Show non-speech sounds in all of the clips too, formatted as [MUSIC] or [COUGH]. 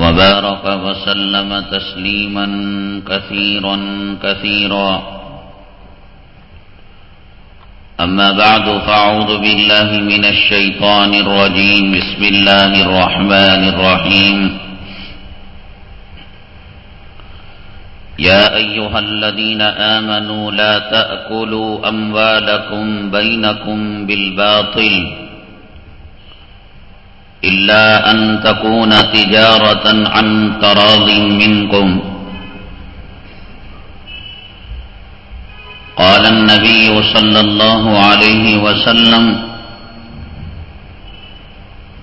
وبارك وسلم تسليما كثيرا كثيرا. أما بعد فأعوذ بالله من الشيطان الرجيم. بسم الله الرحمن الرحيم. يا أيها الذين آمنوا لا تأكلوا أموالكم بينكم بالباطل. إلا أن تكون تجارة عن تراض منكم. قال النبي صلى الله عليه وسلم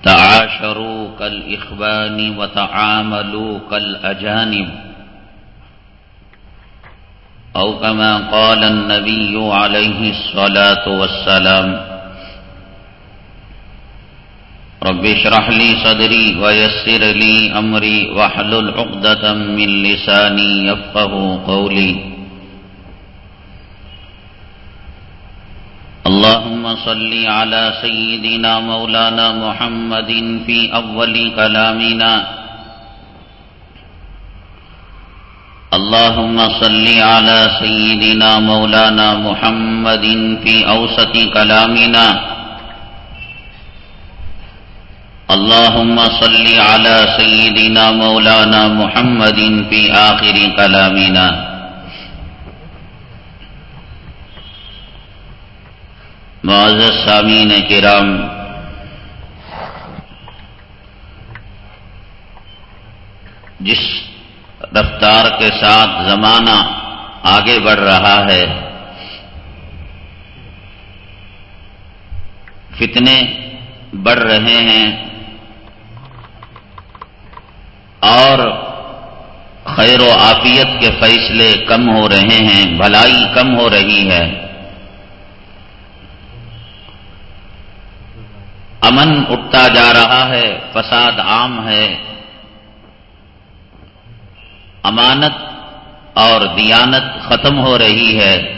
تعاشروا كالإخبان وتعاملوا كالأجانب. أو كما قال النبي عليه الصلاة والسلام رب اشرح لي صدري ويسر لي أمري واحلل عقدة من لساني يفقه قولي. اللهم صل على سيدنا مولانا محمد في أول كلامنا. اللهم صل على سيدنا مولانا محمد في أوسط كلامنا. اللهم صل على سيدنا مولانا محمد في آخر كلامنا. معزز سامین کرام، جس رفتار کے ساتھ زمانہ آگے بڑھ رہا ہے، فتنے بڑھ رہے ہیں اور خیر و آفیت کے فیصلے کم ہو رہے ہیں، بھلائی کم ہو رہی ہے۔ امن اٹھتا جا رہا ہے، فساد عام ہے۔ امانت اور دیانت ختم ہو رہی ہے۔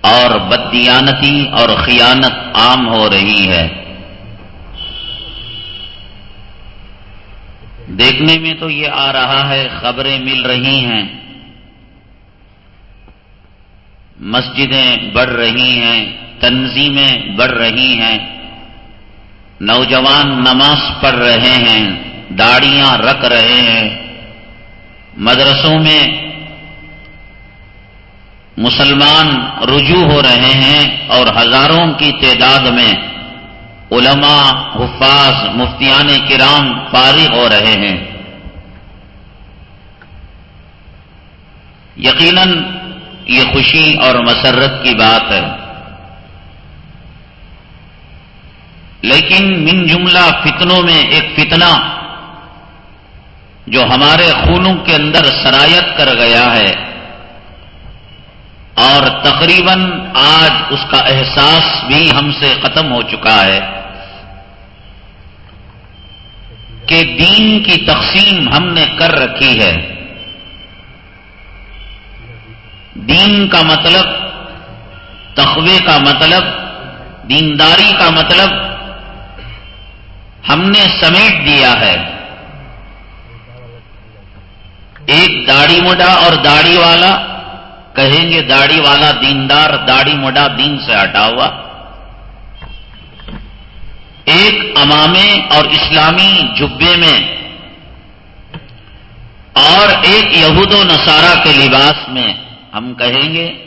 اور بددیانتی اور خیانت عام ہو رہی ہے۔ دیکھنے میں تو یہ آ رہا ہے، خبریں مل رہی ہیں۔ مسجدیں بڑھ رہی ہیں، تنظیمیں بڑھ رہی ہیں۔ نوجوان نماز پڑھ رہے ہیں، داڑیاں رکھ رہے ہیں۔ مدرسوں میں مسلمان رجوع ہو رہے ہیں اور ہزاروں کی تعداد میں علماء، حفاظ، مفتیان کرام فارغ ہو رہے ہیں۔ یقیناً یہ خوشی اور مسرت کی بات ہے۔ لیکن من جملہ فتنوں میں ایک فتنہ جو ہمارے خونوں کے اندر سرایت کر گیا ہے۔ اور تقریباً آج اس کا احساس بھی ہم سے ختم ہو چکا ہے۔ کہ دین کی تقسیم ہم نے کر رکھی ہے۔ دین کا مطلب تخوے کا مطلب دینداری کا مطلب ہم نے سمیٹ دیا ہے۔ ایک داڑھی مڈا اور داڑھی والا، کہیں گے داڑھی والا دیندار، داڑھی مڈا دین سے ہٹا ہوا۔ ایک امامے اور اسلامی جبے میں اور ایک یہود و نصارہ کے لباس میں ہم کہیں گے،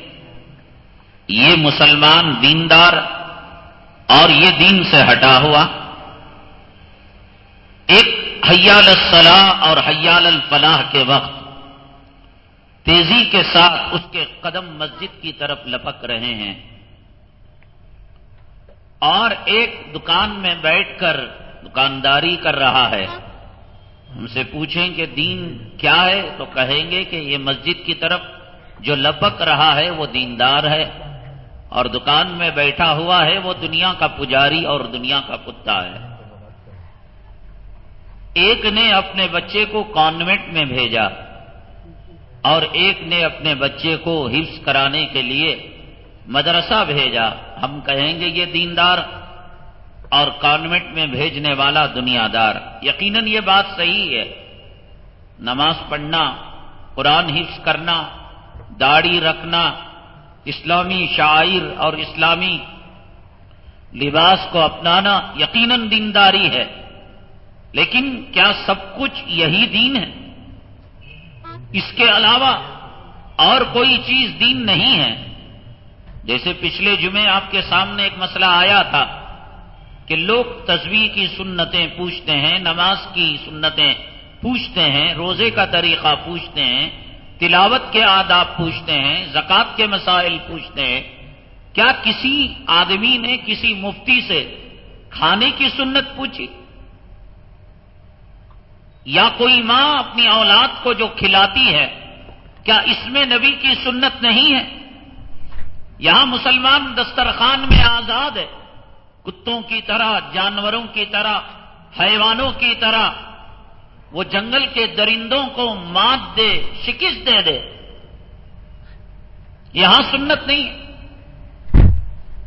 یہ مسلمان دیندار اور یہ دین سے ہٹا ہوا۔ ایک حیال الصلاح اور حیال الفلاح کے وقت تیزی کے ساتھ اس کے قدم مسجد کی طرف لپک رہے ہیں۔ اور ایک دکان میں بیٹھ کر دکانداری کر رہا ہے۔ ہم سے پوچھیں کہ دین کیا ہے؟ تو کہیں گے کہ یہ مسجد کی طرف جو لپک رہا ہے وہ دیندار ہے اور دکان میں بیٹھا ہوا ہے وہ دنیا کا پجاری اور دنیا کا کتا ہے۔ ایک نے اپنے بچے کو کانوینٹ میں بھیجا اور ایک نے اپنے بچے کو حفظ کرانے کے لیے مدرسہ بھیجا۔ ہم کہیں گے یہ دیندار اور کانوینٹ میں بھیجنے والا دنیا دار یقیناً یہ بات صحیح ہے۔ نماز پڑھنا، قرآن حفظ کرنا، داڑھی رکھنا، اسلامی شاعر اور اسلامی لباس کو اپنانا یقیناً دینداری ہے۔ لیکن کیا سب کچھ یہی دین ہے؟ اس کے علاوہ اور کوئی چیز دین نہیں ہے۔ جیسے پچھلے جمعے آپ کے سامنے ایک مسئلہ آیا تھا کہ لوگ تصویر کی سنتیں پوچھتے ہیں، نماز کی سنتیں پوچھتے ہیں، روزے کا طریقہ پوچھتے ہیں، تلاوت کے آداب پوچھتے ہیں، زکوٰۃ کے مسائل پوچھتے ہیں۔ کیا کسی آدمی نے کسی مفتی سے کھانے کی سنت پوچھی؟ یا کوئی ماں اپنی اولاد کو جو کھلاتی ہے، کیا اس میں نبی کی سنت نہیں ہے؟ یہاں مسلمان دسترخوان میں آزاد ہے۔ کتوں کی طرح، جانوروں کی طرح، حیوانوں کی طرح وہ جنگل کے درندوں کو مات دے، شکست دے دے۔ یہاں سنت نہیں۔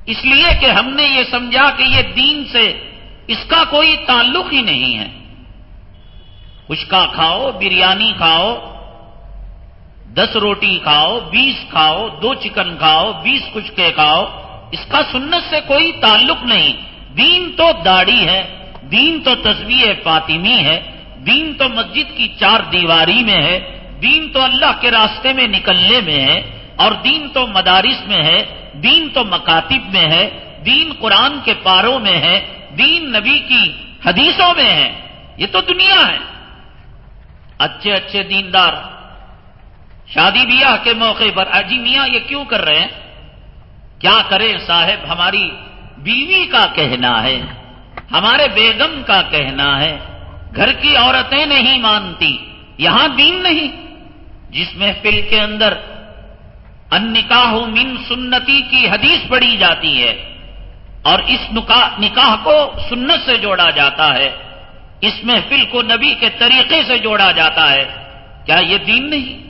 اس لیے کہ ہم نے یہ سمجھا کہ یہ دین سے اس کا کوئی تعلق ہی نہیں ہے۔ کا کھاؤ، بریانی کھاؤ۔ دس روٹی کھاؤ، بیس کھاؤ، دو چکن کھاؤ، بیس کچکے کھاؤ، اس کا سنت سے کوئی تعلق نہیں۔ دین تو داڑھی ہے، دین تو تصویر فاطمی ہے، دین تو مسجد کی چار دیواری میں ہے، دین تو اللہ کے راستے میں نکلنے میں ہے، اور دین تو مدارس میں ہے، دین تو مکاتب میں ہے، دین قرآن کے پاروں میں ہے، دین نبی کی حدیثوں میں ہے۔ یہ تو دنیا ہے۔ اچھے اچھے دیندار شادی بیاہ کے موقع پر اجی میاں یہ کیوں کر رہے ہیں؟ کیا کرے صاحب؟ ہماری بیوی کا کہنا ہے، ہمارے بیگم کا کہنا ہے، گھر کی عورتیں نہیں مانتی، یہاں دین نہیں، جس محفل کے اندر ان نکاح من سنتی کی حدیث پڑھی جاتی ہے، اور اس نکاح کو سنت سے جوڑا جاتا ہے، اس محفل کو نبی کے طریقے سے جوڑا جاتا ہے، کیا یہ دین نہیں؟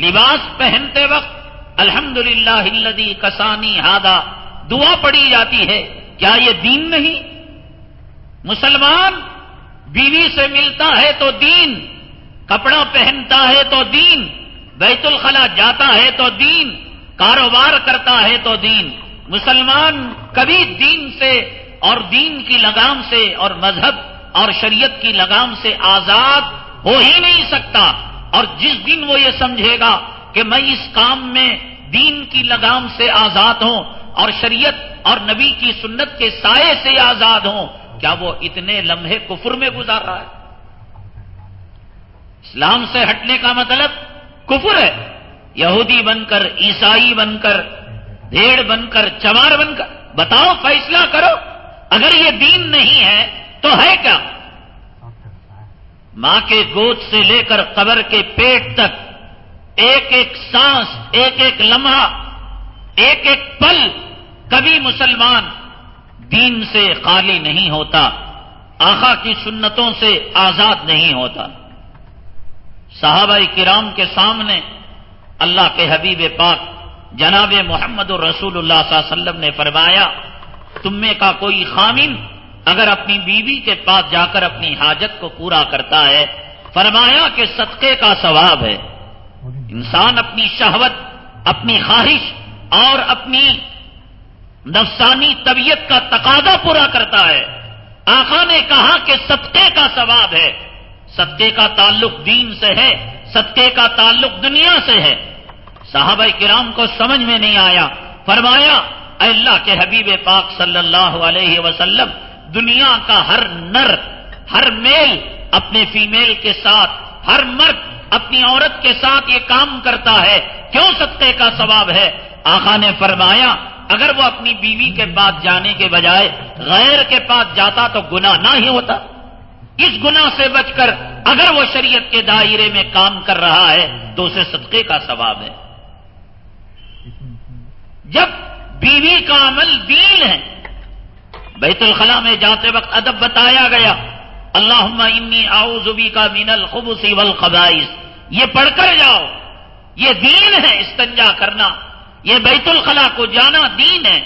لباس پہنتے وقت الحمد للہ کسانی ہادا دعا پڑی جاتی ہے، کیا یہ دین نہیں؟ مسلمان بیوی سے ملتا ہے تو دین، کپڑا پہنتا ہے تو دین، بیت الخلا جاتا ہے تو دین، کاروبار کرتا ہے تو دین۔ مسلمان کبھی دین سے اور دین کی لگام سے اور مذہب اور شریعت کی لگام سے آزاد ہو ہی نہیں سکتا۔ اور جس دن وہ یہ سمجھے گا کہ میں اس کام میں دین کی لگام سے آزاد ہوں اور شریعت اور نبی کی سنت کے سائے سے آزاد ہوں، کیا وہ اتنے لمحے کفر میں گزار رہا ہے؟ اسلام سے ہٹنے کا مطلب کفر ہے۔ یہودی بن کر، عیسائی بن کر، بھیڑ بن کر، چمار بن کر، بتاؤ، فیصلہ کرو، اگر یہ دین نہیں ہے تو ہے کیا؟ ماں کے گود سے لے کر قبر کے پیٹ تک ایک ایک سانس، ایک ایک لمحہ، ایک ایک پل کبھی مسلمان دین سے خالی نہیں ہوتا آخا کی سنتوں سے آزاد نہیں ہوتا۔ صحابہ کرام کے سامنے اللہ کے حبیب پاک جناب محمد الرسول اللہ صلی اللہ علیہ وسلم نے فرمایا تم میں کا کوئی خامن اگر اپنی بیوی کے پاس جا کر اپنی حاجت کو پورا کرتا ہے، فرمایا کہ صدقے کا ثواب ہے۔ انسان اپنی شہوت، اپنی خواہش اور اپنی نفسانی طبیعت کا تقاضا پورا کرتا ہے۔ آخا نے کہا کہ صدقے کا ثواب ہے۔ صدقے کا تعلق دین سے ہے، صدقے کا تعلق دنیا سے ہے۔ صحابہ کرام کو سمجھ میں نہیں آیا۔ فرمایا، اے اللہ کے حبیب پاک صلی اللہ علیہ وسلم دنیا کا ہر نر، ہر میل اپنے فیمیل کے ساتھ، ہر مرد اپنی عورت کے ساتھ یہ کام کرتا ہے۔ کیوں صدقے کا ثواب ہے؟ آخا نے فرمایا، اگر وہ اپنی بیوی کے پاس جانے کے بجائے غیر کے پاس جاتا تو گناہ نہ ہی ہوتا۔ اس گناہ سے بچ کر اگر وہ شریعت کے دائرے میں کام کر رہا ہے تو اسے صدقے کا ثواب ہے۔ جب بیوی کا عمل دین ہے بیت الخلا میں جاتے وقت ادب بتایا گیا۔ اللہ انی آؤزبی کا مین الخبسی والخبائث۔ یہ پڑھ کر جاؤ۔ یہ دین ہے استنجا کرنا۔ یہ بیت الخلا کو جانا دین ہے۔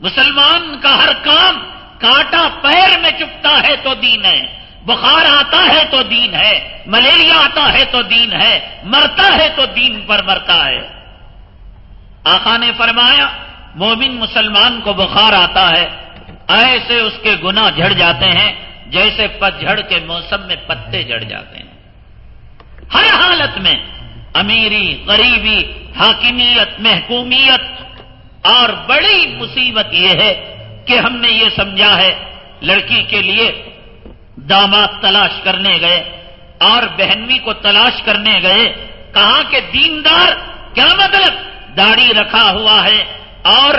مسلمان کا ہر کام کاٹا پیر میں چپتا ہے تو دین ہے۔ بخار آتا ہے تو دین ہے۔ ملیریا آتا ہے تو دین ہے۔ مرتا ہے تو دین پر مرتا ہے۔ آقا نے فرمایا، مومن مسلمان کو بخار آتا ہے۔ ایسے اس کے گنا جھڑ جاتے ہیں جیسے پتجھڑ کے موسم میں پتے جڑ جاتے ہیں۔ ہر حالت میں امیری، غریبی، حاکمیت، محکومیت اور بڑی مصیبت یہ ہے کہ ہم نے یہ سمجھا ہے، لڑکی کے لیے داماد تلاش کرنے گئے اور بہنوی کو تلاش کرنے گئے کہاں کہ دیندار، کیا مطلب؟ داڑھی رکھا ہوا ہے اور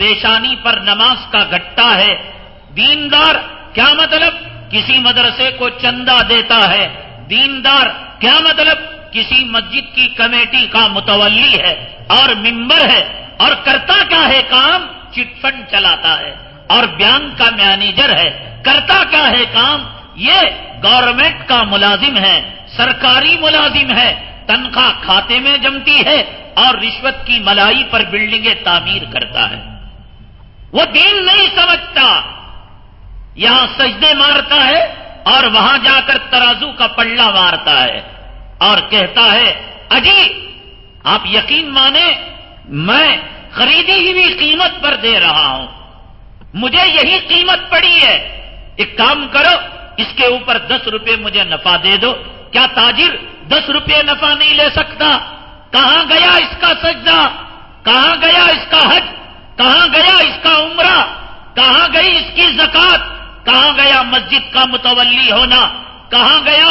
پیشانی پر نماز کا گٹا ہے۔ دیندار، کیا مطلب؟ کسی مدرسے کو چندہ دیتا ہے۔ دیندار، کیا مطلب؟ کسی مسجد کی کمیٹی کا متولی ہے اور ممبر ہے۔ اور کرتا کیا ہے کام؟ چٹ فنڈ چلاتا ہے۔ اور بینک کا مینیجر ہے۔ کرتا کیا ہے کام؟ یہ گورنمنٹ کا ملازم ہے۔ سرکاری ملازم ہے۔ تنخواہ کھاتے میں جمتی ہے اور رشوت کی ملائی پر بلڈنگیں تعمیر کرتا ہے۔ وہ دین نہیں سمجھتا۔ یہاں سجدے مارتا ہے اور وہاں جا کر ترازو کا پلڑا مارتا ہے اور کہتا ہے، اجی، آپ یقین مانے، میں خریدی ہوئی قیمت پر دے رہا ہوں۔ مجھے یہی قیمت پڑی ہے۔ ایک کام کرو، اس کے اوپر دس روپے مجھے نفع دے دو۔ کیا تاجر دس روپے نفع نہیں لے سکتا؟ کہاں گیا اس کا سجدہ؟ کہاں گیا اس کا حج؟ کہاں گیا اس کا عمرہ؟ کہاں گئی اس کی زکات؟ کہاں گیا مسجد کا متولی ہونا؟ کہاں گیا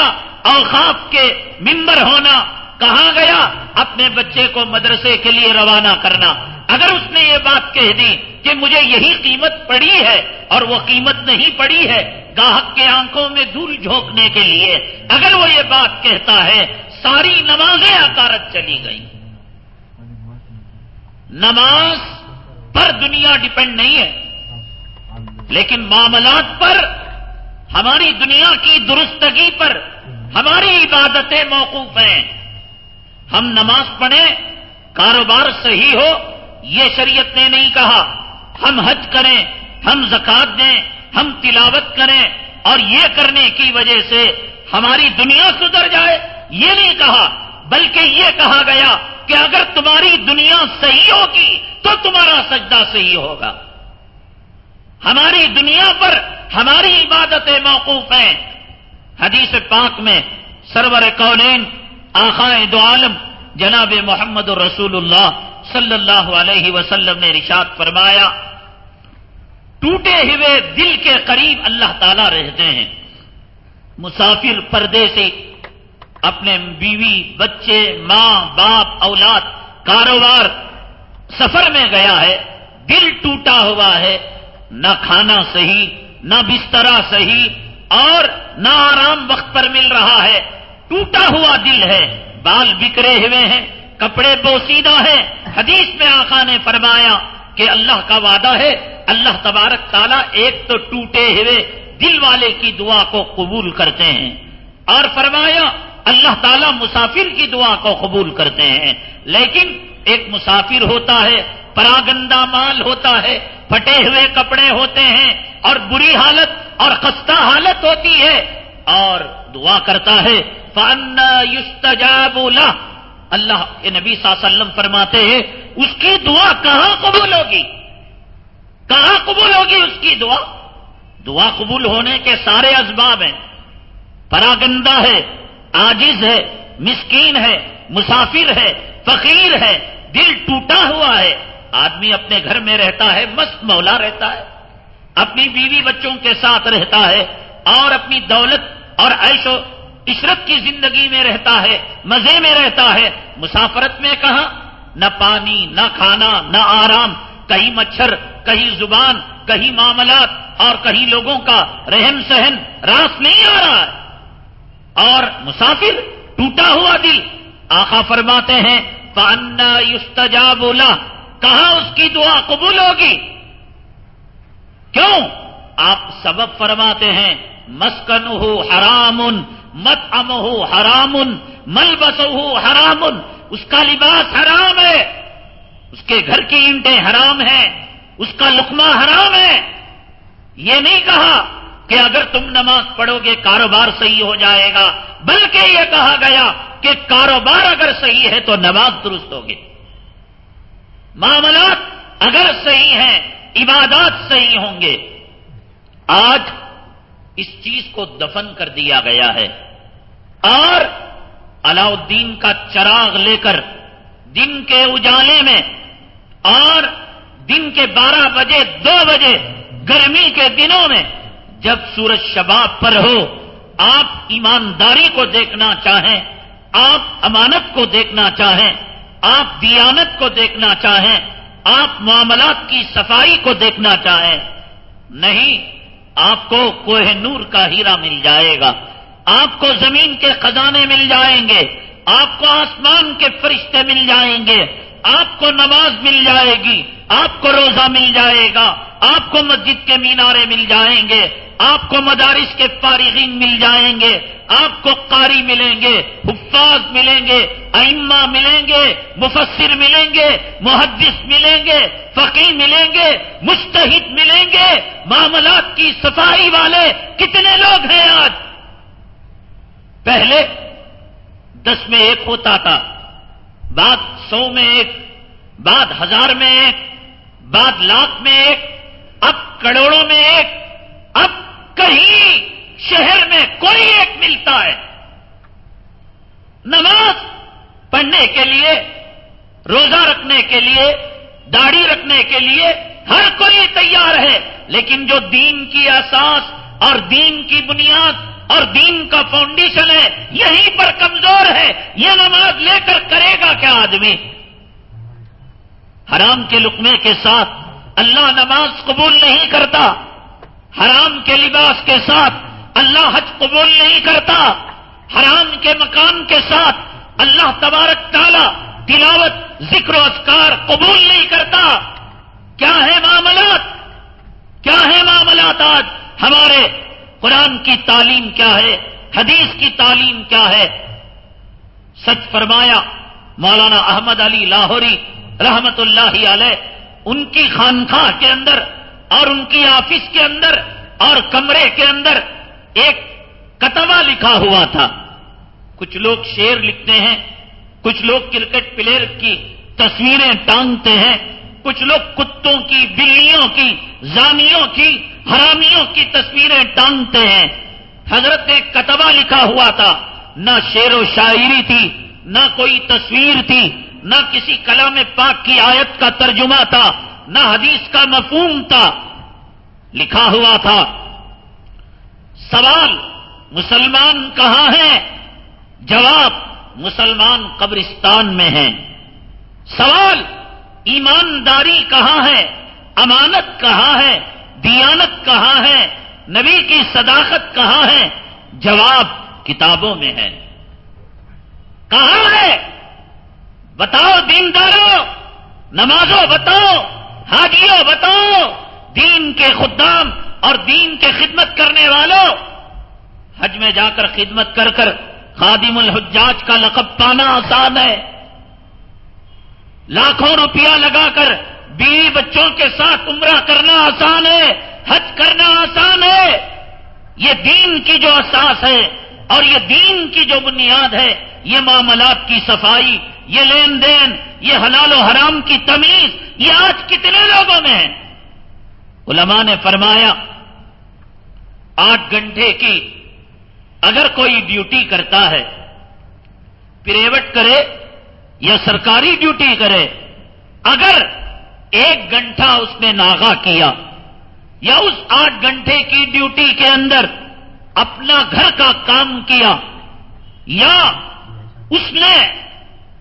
اوقاف کے ممبر ہونا؟ کہاں گیا اپنے بچے کو مدرسے کے لیے روانہ کرنا؟ اگر اس نے یہ بات کہہ دی کہ مجھے یہی قیمت پڑی ہے اور وہ قیمت نہیں پڑی ہے گاہک کے آنکھوں میں دھول جھونکنے کے لیے، اگر وہ یہ بات کہتا ہے، ساری نمازیں اکارت چلی گئی نماز پر دنیا ڈپینڈ نہیں ہے۔ لیکن معاملات پر، ہماری دنیا کی درستگی پر ہماری عبادتیں موقوف ہیں۔ ہم نماز پڑھیں، کاروبار صحیح ہو، یہ شریعت نے نہیں کہا۔ ہم حج کریں، ہم زکات دیں، ہم تلاوت کریں اور یہ کرنے کی وجہ سے ہماری دنیا سدھر جائے، یہ نہیں کہا، بلکہ یہ کہا گیا کہ اگر تمہاری دنیا صحیح ہوگی تو تمہارا سجدہ صحیح ہوگا۔ ہماری دنیا پر ہماری عبادتیں موقوف ہیں۔ حدیث پاک میں سرور کونین آخائے دو عالم، جناب محمد رسول اللہ صلی اللہ علیہ وسلم نے رشاد فرمایا، ٹوٹے ہوئے دل کے قریب اللہ تعالی رہتے ہیں۔ مسافر پردے سے اپنے بیوی، بچے، ماں، باپ، اولاد، کاروبار سفر میں گیا ہے، دل ٹوٹا ہوا ہے، نہ کھانا صحیح، نہ بسترا صحیح، اور نہ آرام وقت پر مل رہا ہے۔ ٹوٹا ہوا دل ہے، بال بکرے ہوئے ہیں، کپڑے بوسیدہ ہیں۔ حدیث میں آخا نے فرمایا کہ اللہ کا وعدہ ہے، اللہ تبارک تعالیٰ ایک تو ٹوٹے ہوئے دل والے کی دعا کو قبول کرتے ہیں۔ اور فرمایا، اللہ تعالیٰ مسافر کی دعا کو قبول کرتے ہیں۔ لیکن ایک مسافر ہوتا ہے، پراگندہ مال ہوتا ہے، پھٹے ہوئے کپڑے ہوتے ہیں اور بری حالت اور خستہ حالت ہوتی ہے۔ اور دعا کرتا ہے فن یوستجاب اللہ کے نبی صلی اللہ علیہ وسلم فرماتے ہیں، اس کی دعا کہاں قبول ہوگی؟ کہاں قبول ہوگی اس کی دعا؟ دعا قبول ہونے کے سارے اسباب ہیں۔ پراگندہ ہے آجز ہے، مسکین ہے، مسافر ہے فقیر ہے، دل ٹوٹا ہوا ہے۔ آدمی اپنے گھر میں رہتا ہے، مست مولا رہتا ہے۔ اپنی بیوی بچوں کے ساتھ رہتا ہے اور اپنی دولت اور عیش و عشرت کی زندگی میں رہتا ہے، مزے میں رہتا ہے۔ مسافرت میں کہاں؟ نہ پانی، نہ کھانا، نہ آرام۔ کہیں مچھر، کہیں زبان، کہیں معاملات اور کہیں لوگوں کا رہن سہن راس نہیں آ رہا ہے۔ اور مسافر ٹوٹا ہوا دل آخا فرماتے ہیں پانا یوستجا بولا کہاں اس کی دعا قبول ہوگی؟ کیوں؟ آپ سبب فرماتے ہیں مسکن ہو حرامن مت ام ہو حرامن مل بس ہو اس کا لباس حرام ہے۔ اس کے گھر کی اینٹیں حرام ہیں۔ اس کا لقمہ حرام ہے۔ یہ نہیں کہا کہ اگر تم نماز پڑھو گے کاروبار صحیح ہو جائے گا۔ بلکہ یہ کہا گیا کہ کاروبار اگر صحیح ہے تو نماز درست ہوگی۔ معاملات اگر صحیح ہیں، عبادات صحیح ہوں گے۔ آج اس چیز کو دفن کر دیا گیا ہے۔ اور علاؤدین کا چراغ لے کر دن کے اجالے میں اور دن کے بارہ بجے، دو بجے گرمی کے دنوں میں جب سورج شباب پر ہو، آپ ایمانداری کو دیکھنا چاہیں، آپ امانت کو دیکھنا چاہیں، آپ دیانت کو دیکھنا چاہیں، آپ معاملات کی صفائی کو دیکھنا چاہیں، نہیں، آپ کو کوہ نور کا ہیرا مل جائے گا، آپ کو زمین کے خزانے مل جائیں گے، آپ کو آسمان کے فرشتے مل جائیں گے آپ کو نماز مل جائے گی، آپ کو روزہ مل جائے گا، آپ کو مسجد کے مینارے مل جائیں گے، آپ کو مدارس کے فارغین مل جائیں گے، آپ کو قاری ملیں گے، حفاظ ملیں گے، ائمہ ملیں گے، مفسر ملیں گے، محدث ملیں گے فقی ملیں گے مستحد ملیں گے، معاملات کی صفائی والے کتنے لوگ ہیں آج؟ پہلے دس میں ایک ہوتا تھا بعد سو میں ایک، بعد ہزار میں ایک، بعد لاکھ میں ایک، اب کروڑوں میں ایک، اب کہیں شہر میں کوئی ایک ملتا ہے۔ نماز پڑھنے کے لیے، روزہ رکھنے کے لیے، داڑھی رکھنے کے لیے ہر کوئی تیار ہے، لیکن جو دین کی اساس اور دین کی بنیاد اور دین کا فاؤنڈیشن ہے، یہیں پر کمزور ہے، یہ نماز لے کر کرے گا کیا آدمی؟ حرام کے لقمے کے ساتھ اللہ نماز قبول نہیں کرتا، حرام کے لباس کے ساتھ اللہ حج قبول نہیں کرتا، حرام کے مکان کے ساتھ اللہ تبارک تعالی تلاوت، ذکر و اذکار قبول نہیں کرتا۔ کیا ہے معاملات؟ کیا ہے معاملات آج ہمارے قرآن کی تعلیم کیا ہے؟ حدیث کی تعلیم کیا ہے؟ سچ فرمایا مولانا احمد علی لاہوری رحمت اللہ علیہ، ان کی خانخواہ کے اندر اور ان کی آفس کے اندر اور کمرے کے اندر ایک کتبہ لکھا ہوا تھا۔ کچھ لوگ شیر لکھتے ہیں، کچھ لوگ کرکٹ پلیئر کی تصویریں ٹانگتے ہیں، کچھ لوگ کتوں کی بلیوں کی زانیوں کی حرامیوں کی تصویریں ٹانگتے ہیں۔ حضرت نے کتبہ لکھا ہوا تھا، نہ شعر و شاعری تھی، نہ کوئی تصویر تھی، نہ کسی کلام پاک کی آیت کا ترجمہ تھا، نہ حدیث کا مفہوم تھا۔ لکھا ہوا تھا، سوال مسلمان کہاں ہے؟ جواب مسلمان قبرستان میں ہیں سوال ایمانداری کہاں ہے؟ امانت کہاں ہے؟ دیانت کہاں ہے؟ نبی کی صداقت کہاں ہے؟ جواب کتابوں میں ہے۔ کہاں ہے؟ بتاؤ دینداروں، نمازوں بتاؤ، حاجیوں بتاؤ، دین کے خدام اور دین کے خدمت کرنے والوں۔ حج میں جا کر خدمت کر کر خادم الحجاج کا لقب پانا آسان ہے۔ لاکھوں روپیہ لگا کر بیوی بچوں کے ساتھ عمرہ کرنا آسان ہے، حج کرنا آسان ہے۔ یہ دین کی جو اساس ہے اور یہ دین کی جو بنیاد ہے، یہ معاملات کی صفائی، یہ لین دین، یہ حلال و حرام کی تمیز، یہ آج کتنے لوگوں میں ہے؟ علماء نے فرمایا، آٹھ گھنٹے کی اگر کوئی ڈیوٹی کرتا ہے، پریوٹ کرے یا سرکاری ڈیوٹی کرے، اگر ایک گھنٹہ اس نے ناغا کیا یا اس آٹھ گھنٹے کی ڈیوٹی کے اندر اپنا گھر کا کام کیا یا اس نے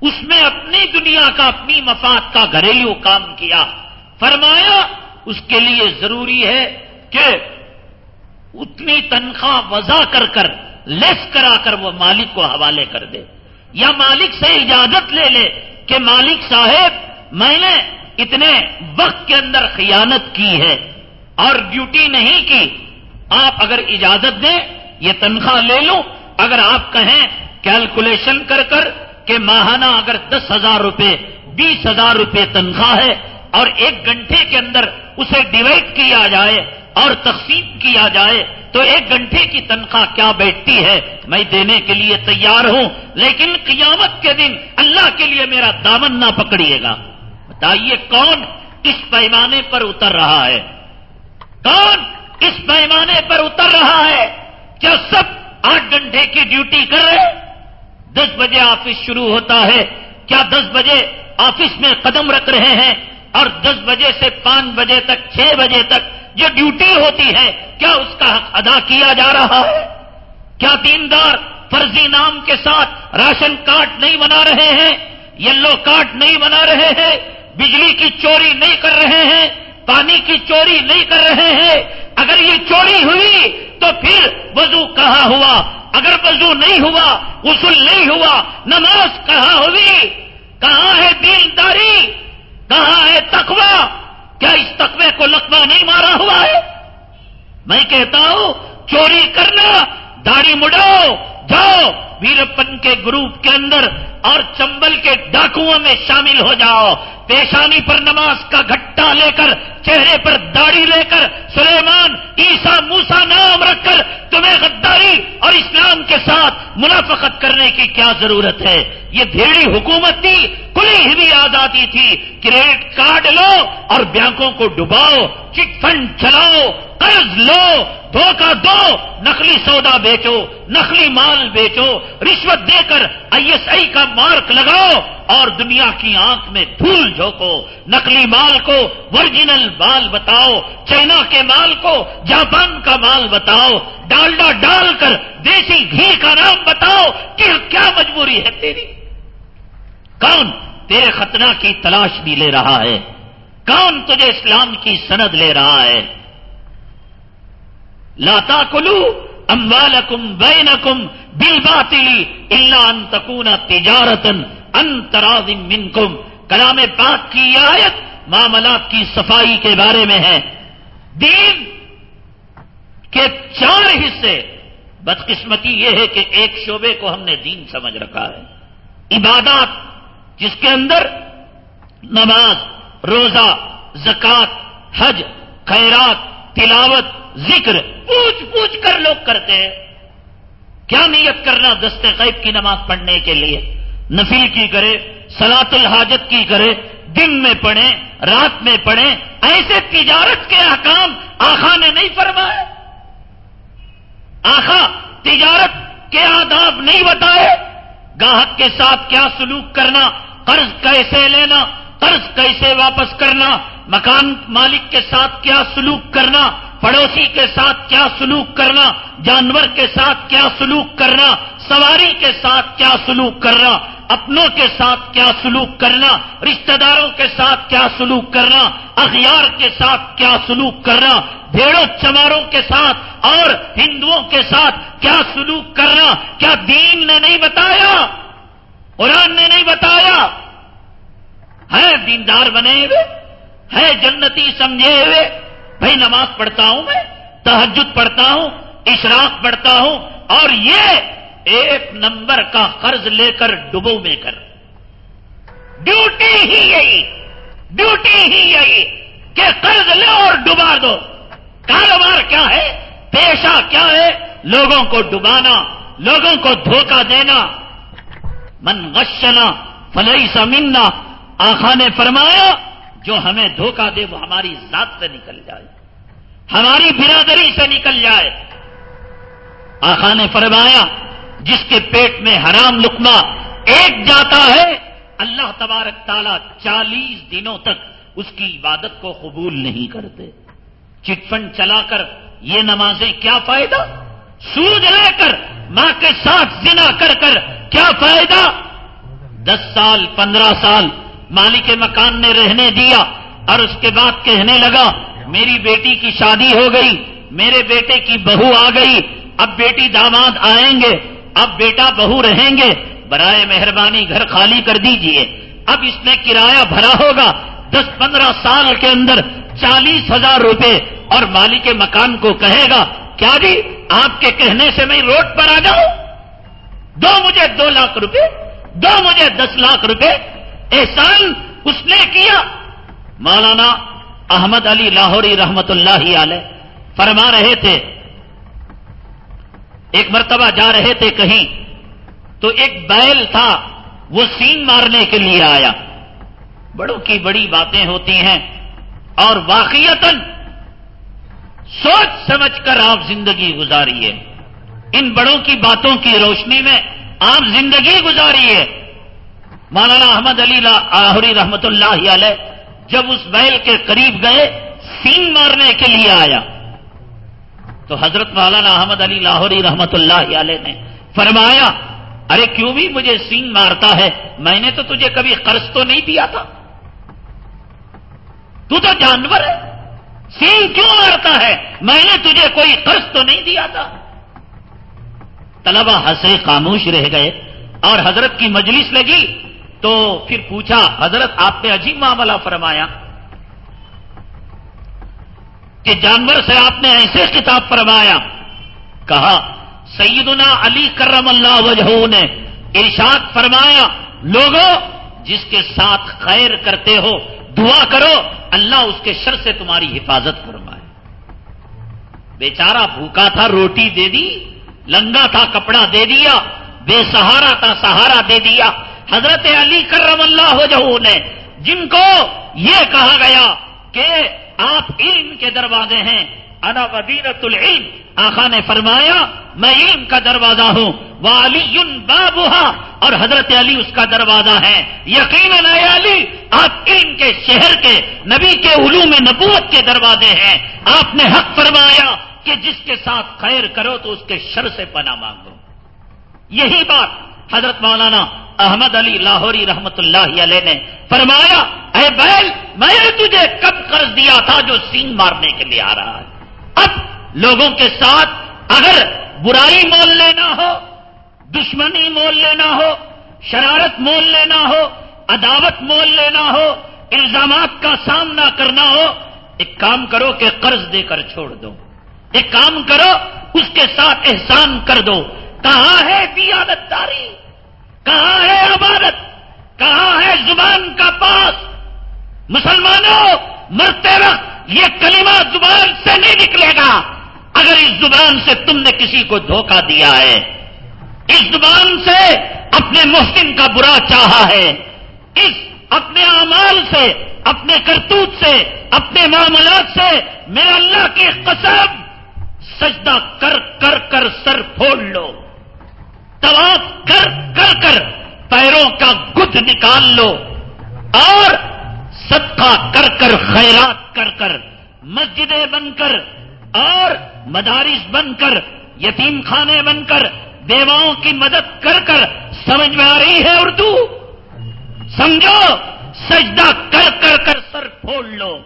اس میں اپنی دنیا کا اپنی مفاد کا گھریلو کام کیا فرمایا اس کے لیے ضروری ہے کہ اتنی تنخواہ وضع کر کر لیس کرا کر وہ مالک کو حوالے کر دے یا مالک سے اجازت لے لے کہ مالک صاحب میں نے اتنے وقت کے اندر خیانت کی ہے اور ڈیوٹی نہیں کی، آپ اگر اجازت دیں، یہ تنخواہ لے لوں۔ اگر آپ کہیں کیلکولیشن کر کر کہ ماہانہ اگر دس ہزار روپے، بیس ہزار روپے تنخواہ ہے اور ایک گھنٹے کے اندر اسے ڈیوائڈ کیا جائے اور تقسیم کیا جائے، تو ایک گھنٹے کی تنخواہ کیا بیٹھتی ہے؟ میں دینے کے لیے تیار ہوں، لیکن قیامت کے دن اللہ کے لیے میرا دامن نہ پکڑیے گا۔ بتائیے کون اس پیمانے پر اتر رہا ہے؟ کون اس پیمانے پر اتر رہا ہے کیا سب آٹھ گھنٹے کی ڈیوٹی کر رہے دس بجے آفس شروع ہوتا ہے، کیا دس بجے آفس میں قدم رکھ رہے ہیں؟ اور دس بجے سے پانچ بجے تک، چھ بجے تک جو ڈیوٹی ہوتی ہے، کیا اس کا حق ادا کیا جا رہا ہے؟ کیا دیندار فرضی نام کے ساتھ راشن کارڈ نہیں بنا رہے ہیں؟ یلو کارڈ نہیں بنا رہے ہیں؟ بجلی کی چوری نہیں کر رہے ہیں، پانی کی چوری نہیں کر رہے ہیں۔ اگر یہ چوری ہوئی تو پھر وضو کہاں ہوا؟ اگر وضو نہیں ہوا، غسل نہیں ہوا، نماز کہاں ہوئی؟ کہاں ہے دینداری؟ کہاں ہے تقوی؟ کیا اس تقوی کو لقبہ نہیں مارا ہوا ہے؟ میں کہتا ہوں، چوری کرنا، داڑھی مڑاؤ، جاؤ، ویرپن کے گروپ کے اندر اور چمبل کے ڈاکوؤں میں شامل ہو جاؤ۔ پیشانی پر نماز کا گھٹا لے کر، چہرے پر داڑھی لے کر، سلیمان عیسا موسا نام رکھ کر تمہیں غداری اور اسلام کے ساتھ منافقت کرنے کی کیا ضرورت ہے؟ یہ دھیڑی حکومت تھی، کھلی ہوئی آزادی تھی۔ کریڈٹ کارڈ لو اور بینکوں کو ڈباؤ، چٹ فنڈ چلاؤ، قرض لو، دھوکہ دو، نقلی سودا بیچو، نقلی مال بیچو، رشوت دے کر آئی ایس آئی کا مارک لگاؤ اور دنیا کی آنکھ میں دھول جھوکو نقلی مال کو، ورجنل مال بتاؤ، چائنا کے مال کو، جاپان کا مال بتاؤ، ڈالڈا ڈال کر دیسی گھی کا نام بتاؤ کہ کیا مجبوری ہے تیری؟ کون تیرے خطرہ کی تلاش بھی لے رہا ہے؟ کون تجھے اسلام کی سند لے رہا ہے؟ لاتا کلو اموالکم بینکم بل باطلی اللہ انتقون تجارتن انتراز منکم کلام پاک کی آیت معاملات کی صفائی کے بارے میں ہے۔ دین کے چار حصے۔ بدقسمتی یہ ہے کہ ایک شعبے کو ہم نے دین سمجھ رکھا ہے۔ عبادات، جس کے اندر نماز، روزہ زکات حج، خیرات تلاوت، ذکر، پوچھ پوچھ کر لوگ کرتے ہیں۔ کیا نیت کرنا دست غیب کی نماز پڑھنے کے لیے؟ نفل کی کرے سلاط الحاجت کی کرے، دن میں پڑھیں رات میں پڑھیں ایسے تجارت کے احکام آخا نے نہیں فرمائے۔ آخا تجارت کے آداب نہیں بتائے۔ گاہک کے ساتھ کیا سلوک کرنا، قرض کیسے لینا قرض کیسے واپس کرنا، مکان مالک کے ساتھ کیا سلوک کرنا، پڑوسی کے ساتھ کیا سلوک کرنا، جانور کے ساتھ کیا سلوک کرنا، سواری کے ساتھ کیا سلوک کرنا، اپنوں کے ساتھ کیا سلوک کرنا، رشتہ داروں کے ساتھ کیا سلوک کرنا اخیار کے ساتھ کیا سلوک کرنا، بھیڑوں چماروں کے ساتھ اور ہندوؤں کے ساتھ کیا سلوک کرنا، کیا دین نے نہیں بتایا؟ قرآن نے نہیں بتایا؟ ہے، دیندار بنے ہوئے ہے جنتی سمجھے ہوئے بھائی نماز پڑھتا ہوں میں تحجد پڑھتا ہوں، اشراق پڑھتا ہوں، اور یہ ایک نمبر کا قرض لے کر ڈبو میں کر۔ ڈیوٹی ہی یہی، ڈیوٹی ہی یہی کہ قرض لو اور ڈبا دو۔ کاروبار کیا ہے، پیشہ کیا ہے، لوگوں کو ڈبانا، لوگوں کو دھوکہ دینا۔ من غشنا فلئی سمنا آخا نے فرمایا، جو ہمیں دھوکہ دے، وہ ہماری ذات سے نکل جائے۔ ہماری برادری سے نکل جائے۔ آخا نے فرمایا، جس کے پیٹ میں حرام لکما ایک جاتا ہے، اللہ تبارک تعالیٰ چالیس دنوں تک اس کی عبادت کو قبول نہیں کرتے۔ چٹ فنڈ چلا کر یہ نمازیں کیا فائدہ؟ سود لے کر، ماں کے ساتھ زنا کر کر کیا فائدہ؟ دس سال، پندرہ سال مالک مکان نے رہنے دیا اور اس کے بعد کہنے لگا، میری بیٹی کی شادی ہو گئی، میرے بیٹے کی بہو آ گئی، اب بیٹی داماد آئیں گے، اب بیٹا بہو رہیں گے، برائے مہربانی گھر خالی کر دیجیے، اب اس نے کرایہ بھرا ہوگا، دس پندرہ سال کے اندر چالیس ہزار روپے، اور مالک مکان کو کہے گا، کیا جی آپ کے کہنے سے میں روڈ پر آ جاؤں؟ دو مجھے دو لاکھ روپے، دو مجھے دس لاکھ روپے احسان اس نے کیا؟ مولانا احمد علی لاہوری رحمت اللہ علیہ فرما رہے تھے، ایک مرتبہ جا رہے تھے کہیں، تو ایک بیل تھا، وہ سین مارنے کے لیے آیا۔ بڑوں کی بڑی باتیں ہوتی ہیں اور واقعیتاً سوچ سمجھ کر آپ زندگی گزاریے۔ ان بڑوں کی باتوں کی روشنی میں آپ زندگی گزاریے۔ مولانا احمد علی آہری رحمت اللہ علیہ، جب اس بیل کے قریب گئے سین مارنے کے لیے آیا۔ تو حضرت مولانا احمد علی لاہوری رحمت اللہ علیہ نے فرمایا، ارے کیوں بھی مجھے سین مارتا ہے؟ میں نے تو تجھے کبھی قرض تو نہیں دیا تھا۔ تو تو جانور ہے۔ سین کیوں مارتا ہے؟ میں نے تجھے کوئی قرض تو نہیں دیا تھا۔ طلبہ ہنسے خاموش رہ گئے اور حضرت کی مجلس لگی۔ تو پھر پوچھا، حضرت آپ نے عجیب معاملہ فرمایا کہ جانور سے آپ نے ایسے کتاب فرمایا۔ کہا، سیدنا علی کرم اللہ وجہ نے ارشاد فرمایا لوگوں جس کے ساتھ خیر کرتے ہو، دعا کرو، اللہ اس کے شر سے تمہاری حفاظت فرمائے۔ بیچارہ بھوکا تھا، روٹی دے دی، لنگا تھا، کپڑا دے دیا، بے سہارا تھا، سہارا دے دیا۔ حضرت علی کرم اللہ ہو نے جن کو یہ کہا گیا کہ آپ علم کے دروازے ہیں، انا ودینت العلم۔ آخا نے فرمایا، میں علم کا دروازہ ہوں وہ علی بابا اور حضرت علی اس کا دروازہ ہے۔ یقیناً علی، آپ علم کے شہر کے، نبی کے علوم نبوت کے دروازے ہیں۔ آپ نے حق فرمایا کہ جس کے ساتھ خیر کرو تو اس کے شر سے پناہ مانگو۔ یہی بات حضرت مولانا احمد علی لاہوری رحمت اللہ علیہ نے فرمایا، اے بیل میں نے تجھے کب قرض دیا تھا جو سینگ مارنے کے لیے آ رہا ہے؟ اب لوگوں کے ساتھ اگر برائی مول لینا ہو، دشمنی مول لینا ہو، شرارت مول لینا ہو، عداوت مول لینا ہو، الزامات کا سامنا کرنا ہو، ایک کام کرو کہ قرض دے کر چھوڑ دو۔ ایک کام کرو، اس کے ساتھ احسان کر دو۔ کہاں ہے دیانت داری کہاں ہے عبادت؟ کہاں ہے زبان کا پاس؟ مسلمانوں، مرتے وقت یہ کلمہ زبان سے نہیں نکلے گا۔ اگر اس زبان سے تم نے کسی کو دھوکہ دیا ہے، اس زبان سے اپنے محسن کا برا چاہا ہے، اس اپنے اعمال سے، اپنے کرتوت سے، اپنے معاملات سے میرے اللہ کی قسم سجدہ کر کر کر، سر پھوڑ لو طواف کر کر کر پیروں کا گد نکال لو اور صدقہ کر کر خیرات کر کر مسجدیں بن کر اور مدارس بن کر یتیم خانے بن کر بیواؤں کی مدد کر کر سمجھ میں آ رہی ہے اردو سمجھو سجدہ کر کر کر سر پھوڑ لو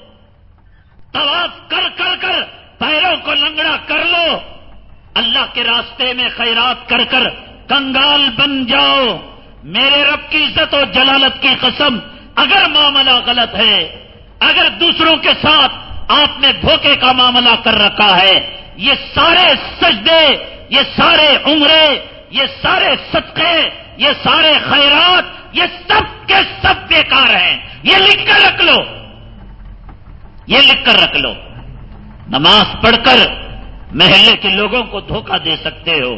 طواف کر کر کر پیروں کو لنگڑا کر لو اللہ کے راستے میں خیرات کر کر کنگال بن جاؤ۔ میرے رب کی عزت و جلالت کی قسم، اگر معاملہ غلط ہے، اگر دوسروں کے ساتھ آپ نے دھوکے کا معاملہ کر رکھا ہے، یہ سارے سجدے، یہ سارے عمرے، یہ سارے صدقے، یہ سارے خیرات، یہ سب کے سب بیکار ہیں۔ یہ لکھ کر رکھ لو۔ یہ لکھ کر رکھ لو۔ نماز پڑھ کر محلے کے لوگوں کو دھوکہ دے سکتے ہو۔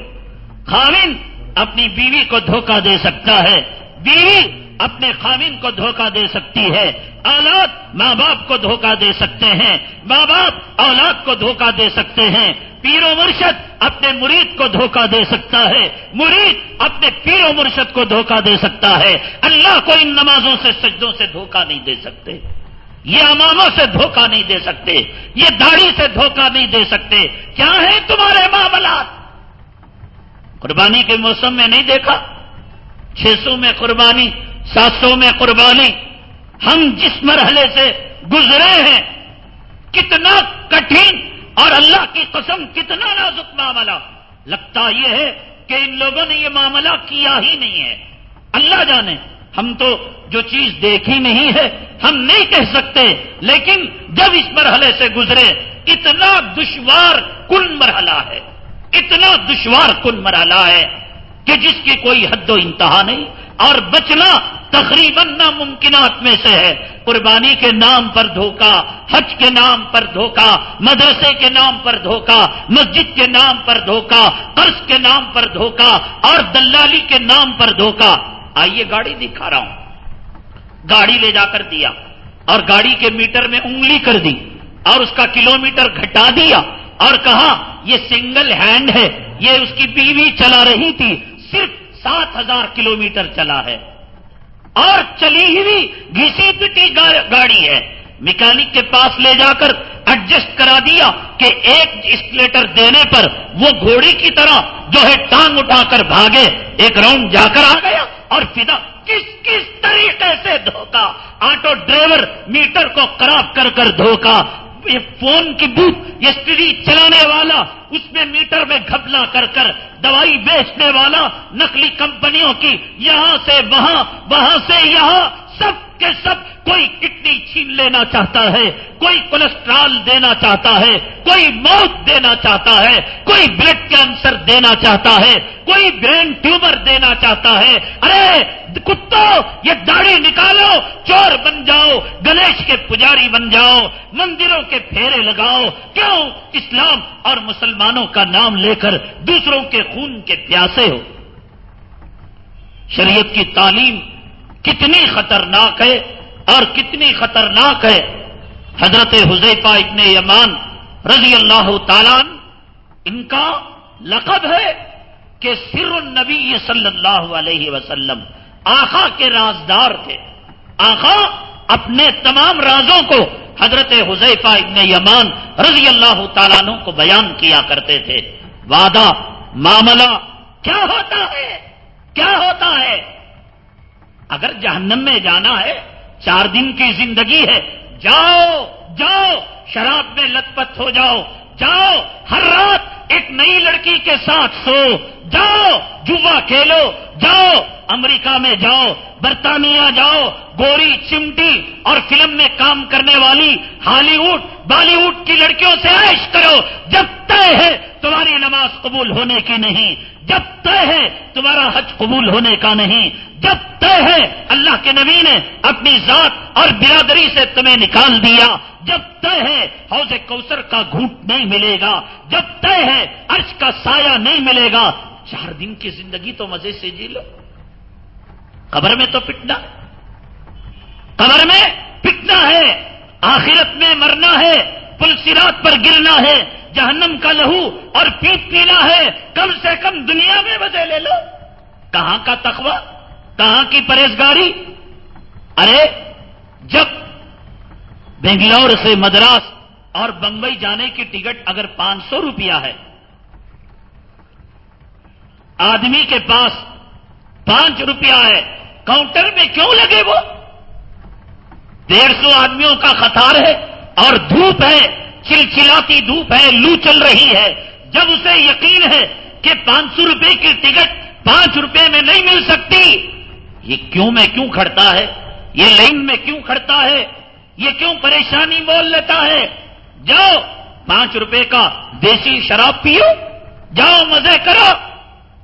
خامن اپنی بیوی کو دھوکہ دے سکتا ہے۔ بیوی اپنے خامن کو دھوکہ دے سکتی ہے۔ اولاد ماں باپ کو دھوکہ دے سکتے ہیں۔ ماں باپ اولاد کو دھوکہ دے سکتے ہیں۔ پیر و مرشد اپنے مرید کو دھوکہ دے سکتا ہے۔ مرید اپنے پیر و مرشد کو دھوکہ دے سکتا ہے۔ اللہ کو ان نمازوں سے، سجدوں سے دھوکہ نہیں دے سکتے۔ یہ اماموں سے دھوکہ نہیں دے سکتے۔ یہ داڑھی سے دھوکہ نہیں دے سکتے۔ کیا ہے تمہارے معاملات؟ قربانی کے موسم میں نہیں دیکھا۔ چھ سو میں قربانی سات سو میں قربانی۔ ہم جس مرحلے سے گزرے ہیں، کتنا کٹھن اور اللہ کی قسم کتنا نازک معاملہ۔ لگتا یہ ہے کہ ان لوگوں نے یہ معاملہ کیا ہی نہیں ہے۔ اللہ جانے، ہم تو جو چیز دیکھی نہیں ہے، ہم نہیں کہہ سکتے۔ لیکن جب اس مرحلے سے گزرے، اتنا دشوار کن مرحلہ ہے۔ اتنا دشوار کن مرحلہ ہے کہ جس کی کوئی حد و انتہا نہیں اور بچنا تقریباً ناممکنات میں سے ہے۔ قربانی کے نام پر دھوکا، حج کے نام پر دھوکا، مدرسے کے نام پر دھوکا، مسجد کے نام پر دھوکا، قرض کے نام پر دھوکا اور دلالی کے نام پر دھوکا۔ آئیے گاڑی دکھا رہا ہوں۔ گاڑی لے جا کر دیا اور گاڑی کے میٹر میں انگلی کر دی اور اس کا کلو میٹر گھٹا دیا۔ اور کہا، یہ سنگل ہینڈ ہے، یہ اس کی بیوی چلا رہی تھی، صرف سات ہزار کلو میٹر چلا ہے۔ اور چلی ہوئی گھسی پٹی گاڑی ہے۔ میکینک کے پاس لے جا کر ایڈجسٹ کرا دیا کہ ایک اسکلیٹر دینے پر وہ گھوڑی کی طرح جو ہے ٹانگ اٹھا کر بھاگے، ایک راؤنڈ جا کر آ گیا اور فدا، کس کس طریقے سے دھوکا؟ آٹو ڈرائیور میٹر کو خراب کر کر دھوکا۔ فون کی بوتھ یہ اسٹڈی چلانے والا اس میں میٹر میں گھپلا کر کر دوائی بیچنے والا نقلی کمپنیوں کی یہاں سے وہاں وہاں سے یہاں، سب کے سب کوئی کڈنی چھین لینا چاہتا ہے، کوئی کولیسٹرال دینا چاہتا ہے، کوئی موت دینا چاہتا ہے، کوئی بلڈ کینسر دینا چاہتا ہے، کوئی برین ٹیومر دینا چاہتا ہے۔ ارے کتوں یہ داڑھی نکالو، چور بن جاؤ، گنیش کے پجاری بن جاؤ، مندروں کے پھیرے لگاؤ۔ کیوں؟ اسلام اور مسلمان مسلمانوں کا نام لے کر دوسروں کے خون کے پیاسے ہو۔ شریعت کی تعلیم کتنی خطرناک ہے اور کتنی خطرناک ہے۔ حضرت حضیفہ ابن یمان رضی اللہ تعالیٰ ان کا لقب ہے کہ سر النبی صلی اللہ علیہ وسلم آخا کے رازدار تھے۔ آخا اپنے تمام رازوں کو حضرت حضیفہ ابن یمان رضی اللہ تعالیٰ کو بیان کیا کرتے تھے۔ وعدہ، معاملہ، کیا ہوتا ہے؟ کیا ہوتا ہے؟ اگر جہنم میں جانا ہے، چار دن کی زندگی ہے، جاؤ جاؤ، شراب میں لت پت ہو جاؤ۔ جاؤ، ہر رات ایک نئی لڑکی کے ساتھ سو۔ جاؤ، جوا کھیلو۔ جاؤ، امریکہ میں جاؤ۔ برطانیہ جاؤ۔ گوری، چمٹی اور فلم میں کام کرنے والی ہالی ووڈ، بالی ووڈ کی لڑکیوں سے عائش کرو۔ جب طے ہے تمہاری نماز قبول ہونے کی نہیں۔ جب طے ہے تمہارا حج قبول ہونے کا نہیں۔ جب طے ہے اللہ کے نبی نے اپنی ذات اور برادری سے تمہیں نکال دیا۔ جب طے ہے حوض کوثر کا گھوٹ نہیں ملے گا۔ جب طے ہے عرش کا سایہ نہیں ملے گا۔ چار دن کی زندگی تو مزے سے جی لو۔ قبر میں تو پٹنا۔ قبر میں پٹنا ہے۔ آخرت میں مرنا ہے۔ پل سرات پر گرنا ہے، جہنم کا لہو اور پیپ پینا ہے، کم سے کم دنیا میں مزے لے لو۔ کہاں کا تخوہ کہاں کی پرہیزگاری؟ ارے، جب بنگلور سے مدراس اور بمبئی جانے کی ٹکٹ اگر پانچ سو روپیہ ہے، آدمی کے پاس پانچ روپیہ ہے، کاؤنٹر میں کیوں لگے وہ؟ ڈیڑھ سو آدمیوں کا قطار ہے۔ اور دھوپ ہے، چلچلاتی دھوپ ہے، لو چل رہی ہے۔ جب اسے یقین ہے کہ پانچ سو روپے کی ٹکٹ پانچ روپے میں نہیں مل سکتی، یہ کیوں میں کیوں کھڑتا ہے؟ یہ لائن میں کیوں کھڑتا ہے؟ یہ کیوں پریشانی بول لیتا ہے؟ جاؤ، پانچ روپے کا دیسی شراب پیو، جاؤ، مزے کرو۔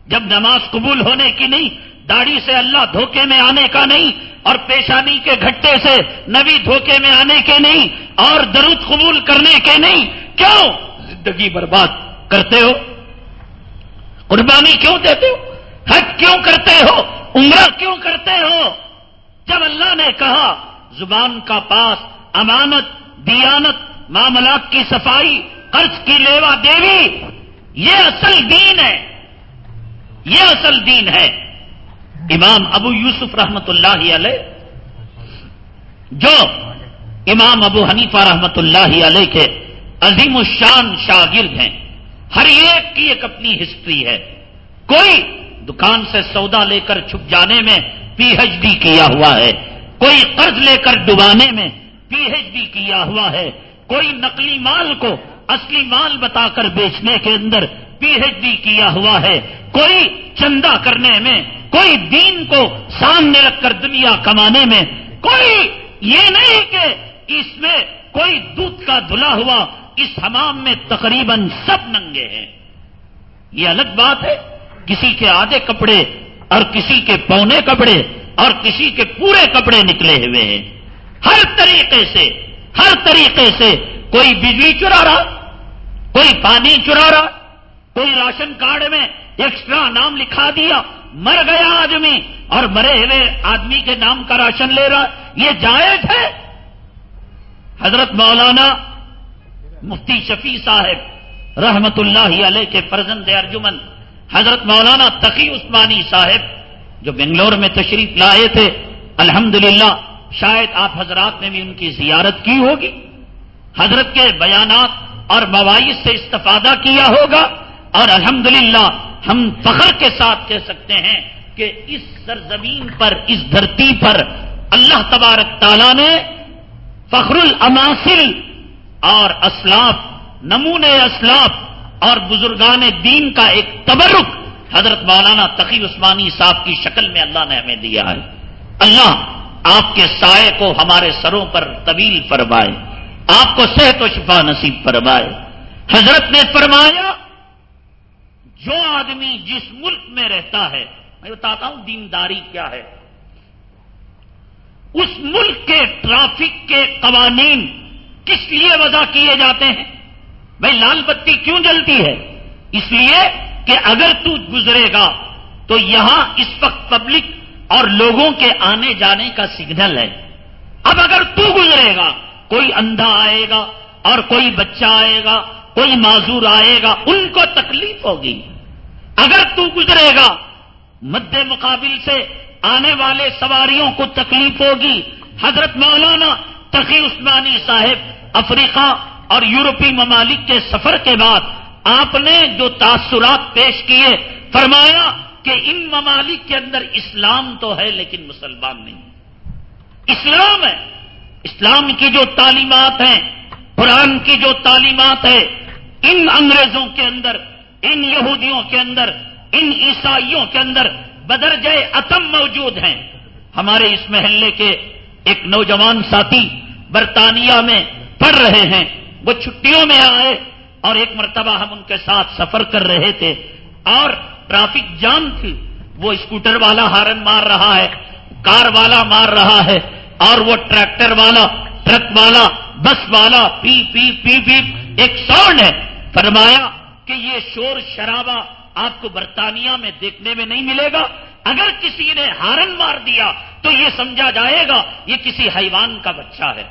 جب نماز قبول ہونے کی نہیں داڑھی سے اللہ دھوکے میں آنے کا نہیں اور پیشانی کے گھٹے سے نبی دھوکے میں آنے کے نہیں اور درود قبول کرنے کے نہیں کیوں زندگی برباد کرتے ہو؟ قربانی کیوں دیتے ہو؟ حق کیوں کرتے ہو؟ عمرہ کیوں کرتے ہو؟ جب اللہ نے کہا زبان کا پاس امانت، دیانت، معاملات کی صفائی، قرض کی لیوا دیوی، یہ اصل دین ہے، یہ اصل دین ہے۔ امام ابو یوسف رحمت اللہ علیہ، جو امام ابو حنیفہ رحمت اللہ علیہ کے عظیم الشان شاگرد ہیں، ہر ایک کی ایک اپنی ہسٹری ہے۔ کوئی دکان سے سودا لے کر چھپ جانے میں پی ایچ ڈی کیا ہوا ہے، کوئی قرض لے کر ڈبانے میں پی ایچ ڈی کیا ہوا ہے، کوئی نقلی مال کو اصلی مال بتا کر بیچنے کے اندر پی ایچ ڈی کیا ہوا ہے، کوئی چندہ کرنے میں کوئی دین کو سامنے رکھ کر دنیا کمانے میں کوئی یہ نہیں کہ اس میں کوئی دودھ کا دھلا ہوا اس حمام میں تقریباً سب ننگے ہیں۔ یہ الگ بات ہے۔ کسی کے آدھے کپڑے اور کسی کے پونے کپڑے اور کسی کے پورے کپڑے نکلے ہوئے ہیں۔ ہر طریقے سے، ہر طریقے سے کوئی بجلی چرا رہا، کوئی پانی چرا رہا، کوئی راشن کارڈ میں ایکسٹرا نام لکھا دیا مر گیا آدمی اور مرے ہوئے آدمی کے نام کا راشن لے رہا یہ جائز ہے؟ حضرت مولانا مفتی شفیع صاحب رحمت اللہ علیہ کے فرزند ارجمن، حضرت مولانا تقی عثمانی صاحب جو بنگلور میں تشریف لائے تھے، الحمدللہ شاید آپ حضرات نے بھی ان کی زیارت کی ہوگی۔ حضرت کے بیانات اور مواعث سے استفادہ کیا ہوگا اور الحمدللہ ہم فخر کے ساتھ کہہ سکتے ہیں کہ اس سرزمین پر، اس دھرتی پر اللہ تبارک تعالیٰ نے فخر الاماثل اور اسلاف نمونے اسلاف اور بزرگان دین کا ایک تبرک حضرت مولانا تقی عثمانی صاحب کی شکل میں اللہ نے ہمیں دیا ہے۔ اللہ آپ کے سائے کو ہمارے سروں پر طویل فرمائے، آپ کو صحت و شفا نصیب فرمائے۔ حضرت نے فرمایا جو آدمی جس ملک میں رہتا ہے، میں بتاتا ہوں دینداری کیا ہے۔ اس ملک کے ٹرافک کے قوانین کس لیے وضع کیے جاتے ہیں؟ بھائی، لال بتی کیوں جلتی ہے؟ اس لیے کہ اگر تو گزرے گا، تو یہاں اس وقت پبلک اور لوگوں کے آنے جانے کا سگنل ہے۔ اب اگر تو گزرے گا، کوئی اندھا آئے گا اور کوئی بچہ آئے گا کوئی معذور آئے گا، ان کو تکلیف ہوگی۔ اگر تو گزرے گا، مد مقابل سے آنے والے سواریوں کو تکلیف ہوگی۔ حضرت مولانا تقی عثمانی صاحب افریقہ اور یورپی ممالک کے سفر کے بعد آپ نے جو تاثرات پیش کیے، فرمایا کہ ان ممالک کے اندر اسلام تو ہے لیکن مسلمان نہیں۔ اسلام ہے۔ اسلام کی جو تعلیمات ہیں، قرآن کی جو تعلیمات ہے ان انگریزوں کے اندر، ان یہودیوں کے اندر، ان عیسائیوں کے اندر بدرجہ اتم موجود ہیں۔ ہمارے اس محلے کے ایک نوجوان ساتھی برطانیہ میں پڑھ رہے ہیں۔ وہ چھٹیوں میں آئے اور ایک مرتبہ ہم ان کے ساتھ سفر کر رہے تھے اور ٹرافک جام تھی۔ وہ اسکوٹر والا ہارن مار رہا ہے، کار والا مار رہا ہے اور وہ ٹریکٹر والا ٹرک والا بس والا پی پی پی پی ایک ساؤنڈ ہے۔ فرمایا کہ یہ شور شرابہ آپ کو برطانیہ میں دیکھنے میں نہیں ملے گا۔ اگر کسی نے ہارن مار دیا تو یہ سمجھا جائے گا، یہ کسی حیوان کا بچہ ہے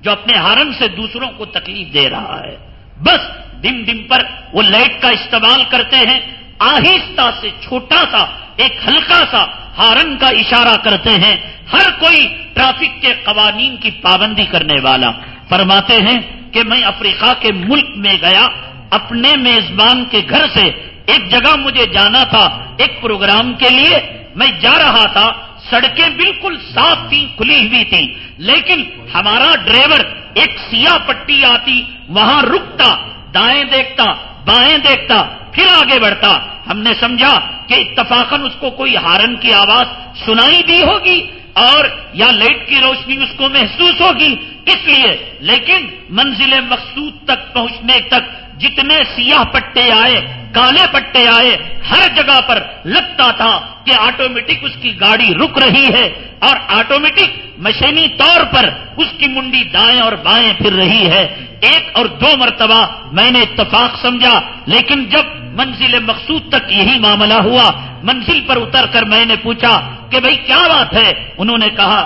جو اپنے ہارن سے دوسروں کو تکلیف دے رہا ہے۔ بس دم دم پر وہ لائٹ کا استعمال کرتے ہیں، آہستہ سے چھوٹا سا ایک ہلکا سا ہارن کا اشارہ کرتے ہیں، ہر کوئی ٹرافک کے قوانین کی پابندی کرنے والا۔ فرماتے ہیں کہ میں افریقہ کے ملک میں گیا، اپنے میزبان کے گھر سے ایک جگہ مجھے جانا تھا، ایک پروگرام کے لیے میں جا رہا تھا۔ سڑکیں بالکل صاف تھی کھلی ہوئی تھی لیکن ہمارا ڈرائیور ایک سیاہ پٹی آتی، وہاں رکتا، دائیں دیکھتا بائیں دیکھتا، پھر آگے بڑھتا۔ ہم نے سمجھا کہ اتفاقن اس کو کوئی ہارن کی آواز سنائی دی ہوگی اور یا لائٹ کی روشنی اس کو محسوس ہوگی، اس لیے۔ لیکن منزل مقصود تک پہنچنے تک جتنے سیاہ پٹے آئے، کالے پٹے آئے، ہر جگہ پر لگتا تھا کہ آٹومیٹک اس کی گاڑی رک رہی ہے اور آٹومیٹک مشینی طور پر اس کی منڈی دائیں اور بائیں پھر رہی ہے۔ ایک اور دو مرتبہ میں نے اتفاق سمجھا، لیکن جب منزل مقصود تک یہی معاملہ ہوا، منزل پر اتر کر میں نے پوچھا کہ بھائی کیا بات ہے؟ انہوں نے کہا،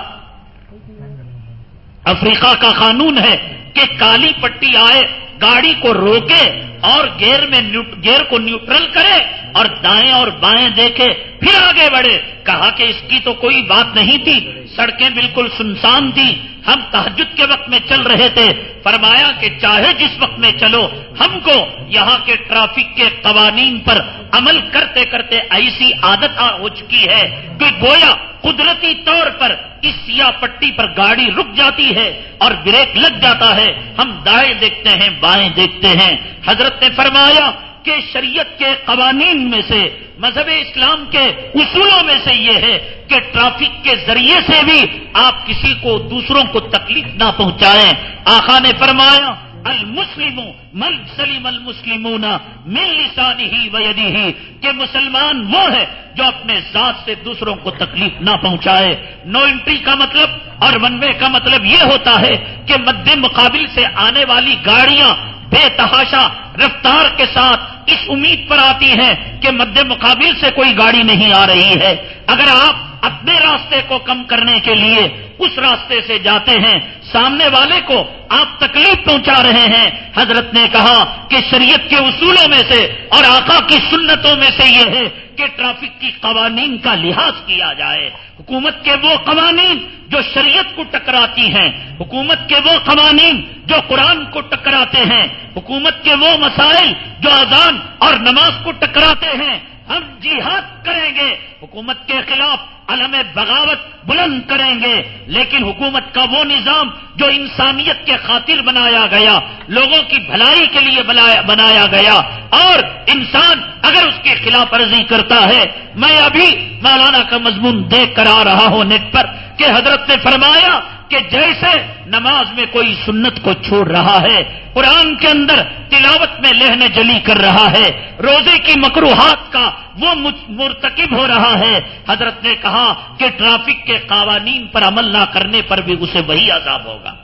افریقہ کا قانون ہے کہ کالی پٹی آئے گاڑی کو روکے اور گیئر میں گیئر کو نیوٹرل کرے اور دائیں اور بائیں دیکھے، پھر آگے بڑھے۔ کہا کہ اس کی تو کوئی بات نہیں تھی۔ سڑکیں بالکل سنسان تھی ہم تحجد کے وقت میں چل رہے تھے۔ فرمایا کہ چاہے جس وقت میں چلو، ہم کو یہاں کے ٹرافک کے قوانین پر عمل کرتے کرتے ایسی عادت ہو چکی ہے کہ گویا قدرتی طور پر اس سیاہ پٹی پر گاڑی رک جاتی ہے اور بریک لگ جاتا ہے۔ ہم دائیں دیکھتے ہیں، بائیں دیکھتے ہیں۔ حضرت نے فرمایا کہ شریعت کے قوانین میں سے، مذہب اسلام کے اصولوں میں سے یہ ہے کہ ٹرافک کے ذریعے سے بھی آپ کسی کو دوسروں کو تکلیف نہ پہنچائیں۔ آخا نے فرمایا المسلم من سلیم المسلمون من لسانی ہی ویدی ہی کہ مسلمان وہ ہے جو اپنے ذات سے دوسروں کو تکلیف نہ پہنچائے۔ نو انٹری کا مطلب اور ون وے کا مطلب یہ ہوتا ہے کہ مد مقابل سے آنے والی گاڑیاں بے تحاشا رفتار کے ساتھ اس امید پر آتی ہیں کہ مد مقابل سے کوئی گاڑی نہیں آ رہی ہے۔ اگر آپ اپنے راستے کو کم کرنے کے لیے اس راستے سے جاتے ہیں، سامنے والے کو آپ تکلیف پہنچا رہے ہیں۔ حضرت نے کہا کہ شریعت کے اصولوں میں سے اور آقا کی سنتوں میں سے یہ ہے کے ٹریفک کی قوانین کا لحاظ کیا جائے۔ حکومت کے وہ قوانین جو شریعت کو ٹکراتی ہیں، حکومت کے وہ قوانین جو قرآن کو ٹکراتے ہیں، حکومت کے وہ مسائل جو اذان اور نماز کو ٹکراتے ہیں۔ ہم جہاد کریں گے۔ حکومت کے خلاف علم بغاوت بلند کریں گے، لیکن حکومت کا وہ نظام جو انسانیت کے خاطر بنایا گیا، لوگوں کی بھلائی کے لیے بنایا گیا، اور انسان اگر اس کی خلاف ورزی کرتا ہے، میں ابھی مولانا کا مضمون دیکھ کر آ رہا ہوں نیٹ پر کہ حضرت نے فرمایا کہ جیسے نماز میں کوئی سنت کو چھوڑ رہا ہے، قرآن کے اندر تلاوت میں لہنے جلی کر رہا ہے، روزے کی مکروہات کا وہ مرتکب ہو رہا ہے۔ حضرت نے کہا کہ ٹرافک کے قوانین پر عمل نہ کرنے پر بھی اسے وہی عذاب ہوگا۔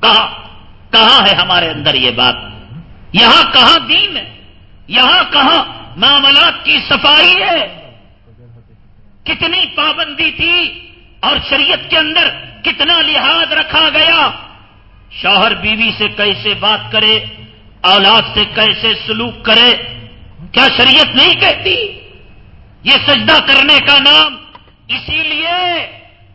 کہا، کہاں ہے ہمارے اندر یہ بات؟ یہاں کہاں دین ہے؟ یہاں کہاں معاملات کی صفائی ہے؟ کتنی پابندی تھی اور شریعت کے اندر کتنا لحاظ رکھا گیا۔ شوہر بیوی سے کیسے بات کرے؟ اولاد سے کیسے سلوک کرے؟ کیا شریعت نہیں کہتی؟ یہ سجدہ کرنے کا نام، اسی لیے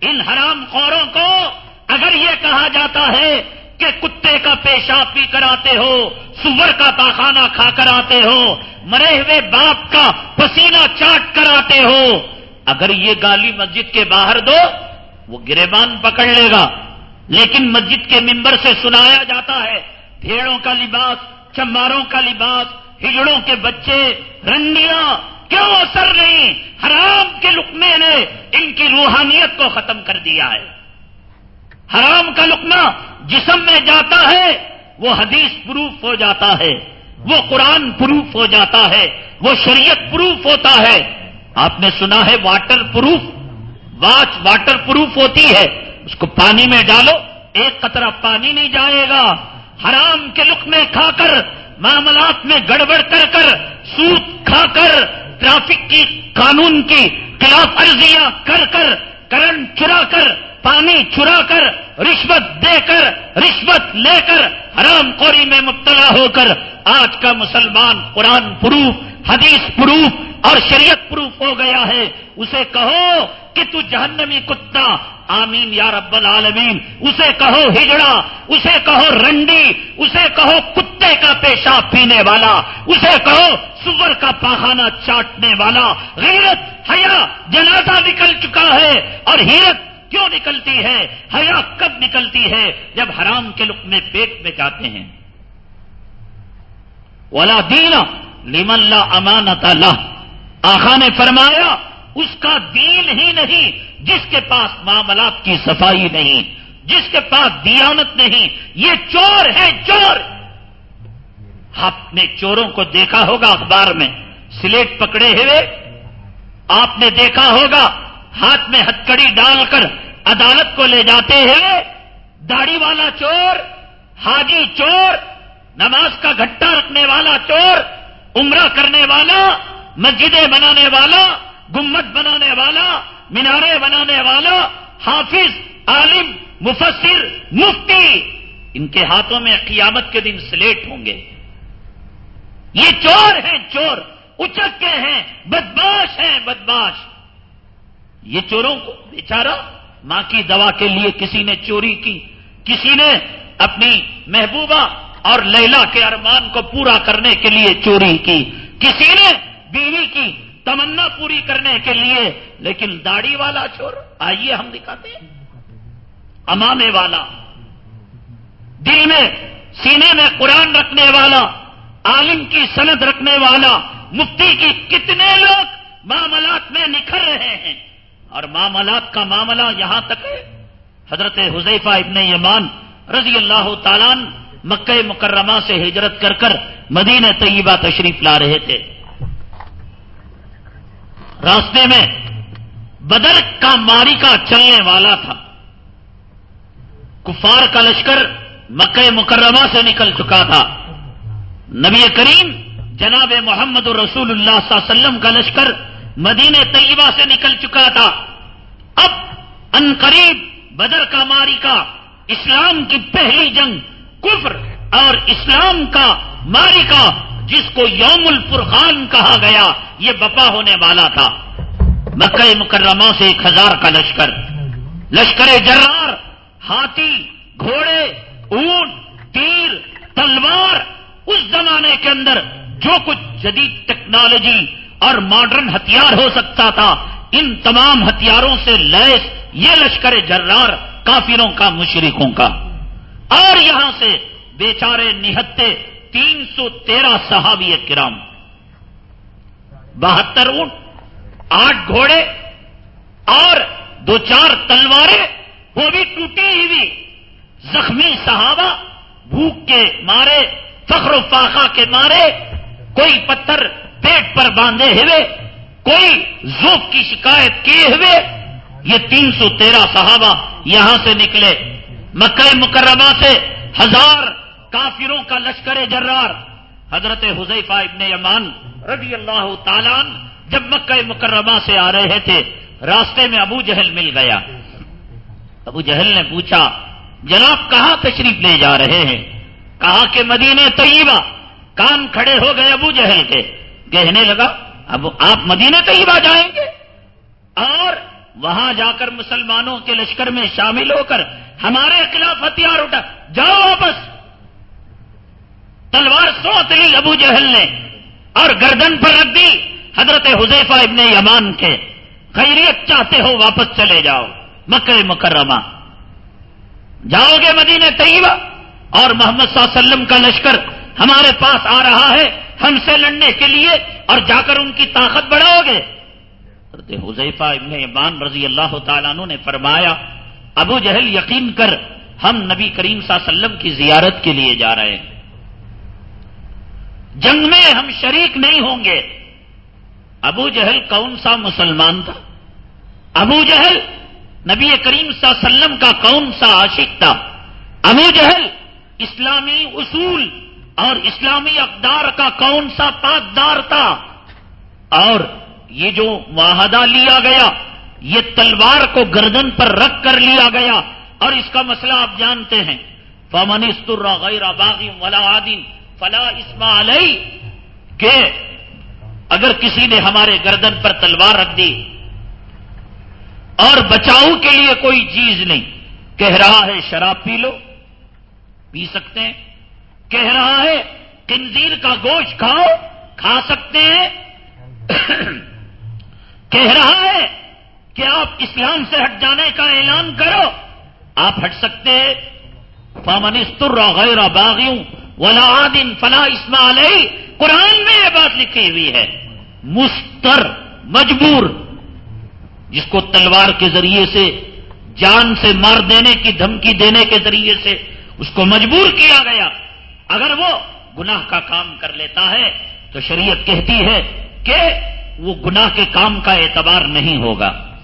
ان حرام خوروں کو اگر یہ کہا جاتا ہے کہ کتے کا پیشاب پی کر آتے ہو، سور کا پاخانہ کھا کر آتے ہو، مرے ہوئے باپ کا پسینہ چاٹ کر آتے ہو، اگر یہ گالی مسجد کے باہر دو، وہ گریبان پکڑ لے گا۔ لیکن مسجد کے ممبر سے سنایا جاتا ہے، بھیڑوں کا لباس چماروں کا لباس، ہجڑوں کے بچے، رنڈیاں کیوں اثر نہیں؟ حرام کے لکمے نے ان کی روحانیت کو ختم کر دیا ہے۔ حرام کا لکما جسم میں جاتا ہے، وہ حدیث پروف ہو جاتا ہے، وہ قرآن پروف ہو جاتا ہے، وہ شریعت پروف ہوتا ہے۔ آپ نے سنا ہے waterproof? Watch waterproof ہوتی ہے، اس کو پانی میں ڈالو، ایک قطرہ پانی نہیں جائے گا۔ حرام کے لک میں کھا کر، معاملات میں گڑبڑ کر کر، سوت کھا کر ٹریفک کی قانون کی خلاف ارضیاں کر کر کرنٹ چرا کر پانی چرا کر، رشوت دے کر، رشوت لے کر، حرام خوری میں مبتلا ہو کر، آج کا مسلمان قرآن پروف، حدیث پروف اور شریعت پروف ہو گیا ہے۔ اسے کہو کہ تو جہنمی کتا۔ آمین یا رب العالمین۔ اسے کہو ہجڑا۔ اسے کہو رنڈی۔ اسے کہو کتے کا پیشاب پینے والا۔ اسے کہو سور کا پاخانہ چاٹنے والا۔ غیرت، حیا، جنازہ نکل چکا ہے اور ہیرت کیوں نکلتی ہے؟ حیا کب نکلتی ہے؟ جب حرام کے لک میں پیٹ میں جاتے ہیں۔ ولا دینا لم اللہ امانت اللہ آخا نے فرمایا، اس کا دین ہی نہیں، جس کے پاس معاملات کی صفائی نہیں، جس کے پاس دیانت نہیں۔ یہ چور ہے، چور! آپ نے چوروں کو دیکھا ہوگا اخبار میں۔ سلیٹ پکڑے ہوئے آپ نے دیکھا ہوگا۔ ہاتھ میں ہتکڑی ڈال کر عدالت کو لے جاتے ہیں۔ داڑھی والا چور، حاجی چور، نماز کا گھٹا رکھنے والا چور، عمرہ کرنے والا، مسجدیں بنانے والا، گمت بنانے والا، مینارے بنانے والا، حافظ، عالم، مفسر، مفتی۔ ان کے ہاتھوں میں قیامت کے دن سلیٹ ہوں گے۔ یہ چور ہیں، چور۔ اچکے ہیں، بدماش ہیں، بدماش۔ یہ چوروں کو، بیچارہ، ماں کی دوا کے لیے کسی نے چوری کی، کسی نے اپنی محبوبہ اور لیلا کے ارمان کو پورا کرنے کے لیے چوری کی، کسی نے بیوی کی تمنا پوری کرنے کے لیے، لیکن داڑھی والا چور، آئیے ہم دکھاتے ہیں۔ امامے والا، دل میں سینے میں قرآن رکھنے والا، عالم کی سند رکھنے والا، مفتی کی کتنے لوگ معاملات میں نکھر رہے ہیں۔ اور معاملات کا معاملہ یہاں تک ہے۔ حضرت حذیفہ ابن یمان رضی اللہ تعالیٰ مکہ مکرمہ سے ہجرت کر کر مدینہ طیبہ تشریف لا رہے تھے۔ راستے میں بدر کا ماری کا چلنے والا تھا۔ کفار کا لشکر مکہ مکرمہ سے نکل چکا تھا۔ نبی کریم جناب محمد رسول اللہ صلی اللہ علیہ وسلم کا لشکر مدینہ طیبہ سے نکل چکا تھا۔ اب ان قریب بدر کا ماری کا اسلام کی پہلی جنگ کفر اور اسلام کا ماری کا، جس کو یوم الفرقان کہا گیا، یہ بپا ہونے والا تھا۔ مکہ مکرمہ سے ایک ہزار کا لشکر۔ لشکر جرار، ہاتھی، گھوڑے، اونٹ، تیر، تلوار، اس زمانے کے اندر جو کچھ جدید ٹیکنالوجی اور ماڈرن ہتھیار ہو سکتا تھا۔ ان تمام ہتھیاروں سے لیس یہ لشکر جرار کافروں کا مشرقوں کا۔ اور یہاں سے بیچارے نہتے تین سو تیرہ صحابی کرام۔ بہتر اونٹ، آٹھ گھوڑے اور دو چار تلواریں، وہ بھی ٹوٹی ہوئی۔ زخمی صحابہ بھوک کے مارے، فخر و فاقہ کے مارے، کوئی پتھر پیٹ پر باندھے ہوئے، کوئی زوک کی شکایت کیے ہوئے، یہ تین سو تیرہ صحابہ یہاں سے نکلے۔ مکہ مکرمہ سے ہزار کافروں کا لشکر جرار۔ حضرت حضیفہ ابن یمان رضی اللہ تعالیٰ جب مکہ مکرمہ سے آ رہے تھے، راستے میں ابو جہل مل گیا۔ ابو جہل نے پوچھا، جناب کہاں تشریف لے جا رہے ہیں؟ کہا کہ مدینے طیبہ، کان کھڑے ہو گئے ابو جہل کے۔ کہنے لگا، اب آپ مدینہ طیبہ جائیں گے۔ اور وہاں جا کر مسلمانوں کے لشکر میں شامل ہو کر ہمارے خلاف ہتھیار اٹھا۔ جاؤ واپس۔ تلوار سوت لی ابو جہل نے اور گردن پر رکھ دی۔ حضرت حذیفہ ابن یمان کے خیریت چاہتے ہو واپس چلے جاؤ۔ مکہ مکرمہ۔ جاؤ گے مدینہ طیبہ۔ اور محمد صلی اللہ علیہ وسلم کا لشکر ہمارے پاس آ رہا ہے، ہم سے لڑنے کے لیے اور جا کر ان کی طاقت بڑھاؤ گے۔ حضرت حذیفہ ابن یمان رضی اللہ تعالیٰ عنہ نے فرمایا، ابو جہل یقین کر، ہم نبی کریم صلی اللہ علیہ وسلم کی زیارت کے لیے جا رہے ہیں۔ جنگ میں ہم شریک نہیں ہوں گے۔ ابو جہل کون سا مسلمان تھا؟ ابو جہل نبی کریم صلی اللہ علیہ وسلم کا کون سا عاشق تھا؟ ابو جہل اسلامی اصول اور اسلامی اقدار کا کون سا پاکدار تھا؟ اور یہ جو معاہدہ لیا گیا، یہ تلوار کو گردن پر رکھ کر لیا گیا۔ اور اس کا مسئلہ آپ جانتے ہیں۔ فمنستر غیر باغی ولا عادم فلا اسما علیہ کہ اگر کسی نے ہمارے گردن پر تلوار رکھ دی اور بچاؤ کے لیے کوئی چیز نہیں، کہہ رہا ہے شراب پی لو، پی سکتے ہیں۔ کہہ رہا ہے کنزیر کا گوشت کھاؤ، کھا سکتے ہیں۔ [CLEARS THROAT] کہہ رہا ہے کہ آپ اسلام سے ہٹ جانے کا اعلان کرو۔ آپ ہٹ سکتے ہیں۔ فامنستر غیر باغیوں ولا عادن فلا اسما علیہ قرآن میں یہ بات لکھی ہوئی ہے۔ مستر، مجبور، جس کو تلوار کے ذریعے سے، جان سے مار دینے کی دھمکی دینے کے ذریعے سے اس کو مجبور کیا گیا۔ اگر وہ گناہ کا کام کر لیتا ہے تو شریعت کہتی ہے کہ وہ گناہ کے کام کا اعتبار نہیں ہوگا۔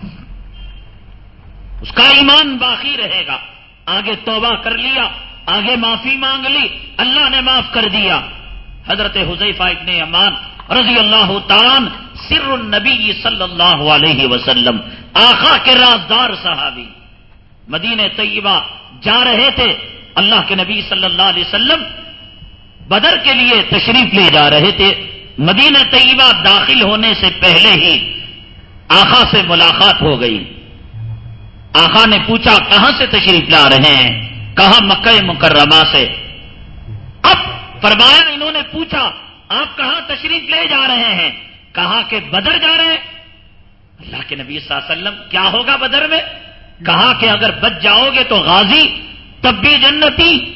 اس کا ایمان باقی رہے گا۔ آگے توبہ کر لیا، آگے معافی مانگ لی، اللہ نے معاف کر دیا۔ حضرت حضیفہ ابن امان رضی اللہ تعالیٰ سر النبی صلی اللہ علیہ وسلم آخا کے رازدار صحابی، مدینہ طیبہ جا رہے تھے۔ اللہ کے نبی صلی اللہ علیہ وسلم بدر کے لیے تشریف لے جا رہے تھے۔ مدینہ طیبہ داخل ہونے سے پہلے ہی آخا سے ملاقات ہو گئی۔ آخا نے پوچھا، کہاں سے تشریف لا رہے ہیں؟ کہاں مکہ مکرمہ سے؟ اب فرمایا، انہوں نے پوچھا، آپ کہاں تشریف لے جا رہے ہیں؟ کہا کہ بدر جا رہے ہیں۔ اللہ کے نبی صلی اللہ علیہ وسلم، کیا ہوگا بدر میں؟ کہا کہ اگر بچ جاؤ گے تو غازی، تب بھی جنتی۔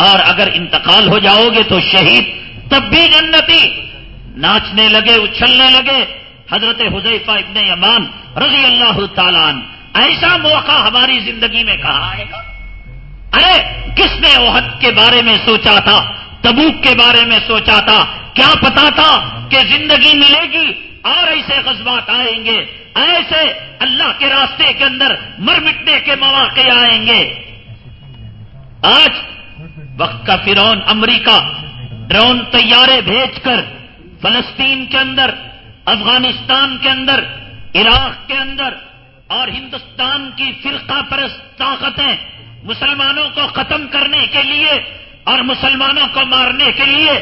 اور اگر انتقال ہو جاؤ گے تو شہید، تب بھی جنتی۔ ناچنے لگے، اچھلنے لگے۔ حضرت حضیفہ ابن یمان رضی اللہ تعالیٰ ایسا موقع ہماری زندگی میں کہاں آئے گا؟ ارے، کس نے عہد کے بارے میں سوچا تھا؟ تبوک کے بارے میں سوچا تھا؟ کیا پتا تھا کہ زندگی ملے گی اور ایسے غزبات آئیں گے؟ ایسے اللہ کے راستے کے اندر مر مٹنے کے مواقع آئیں گے۔ آج وقت کا فرون امریکہ ڈرون طیارے بھیج کر فلسطین کے اندر، افغانستان کے اندر، عراق کے اندر اور ہندوستان کی فرقہ پرست طاقتیں مسلمانوں کو ختم کرنے کے لیے اور مسلمانوں کو مارنے کے لیے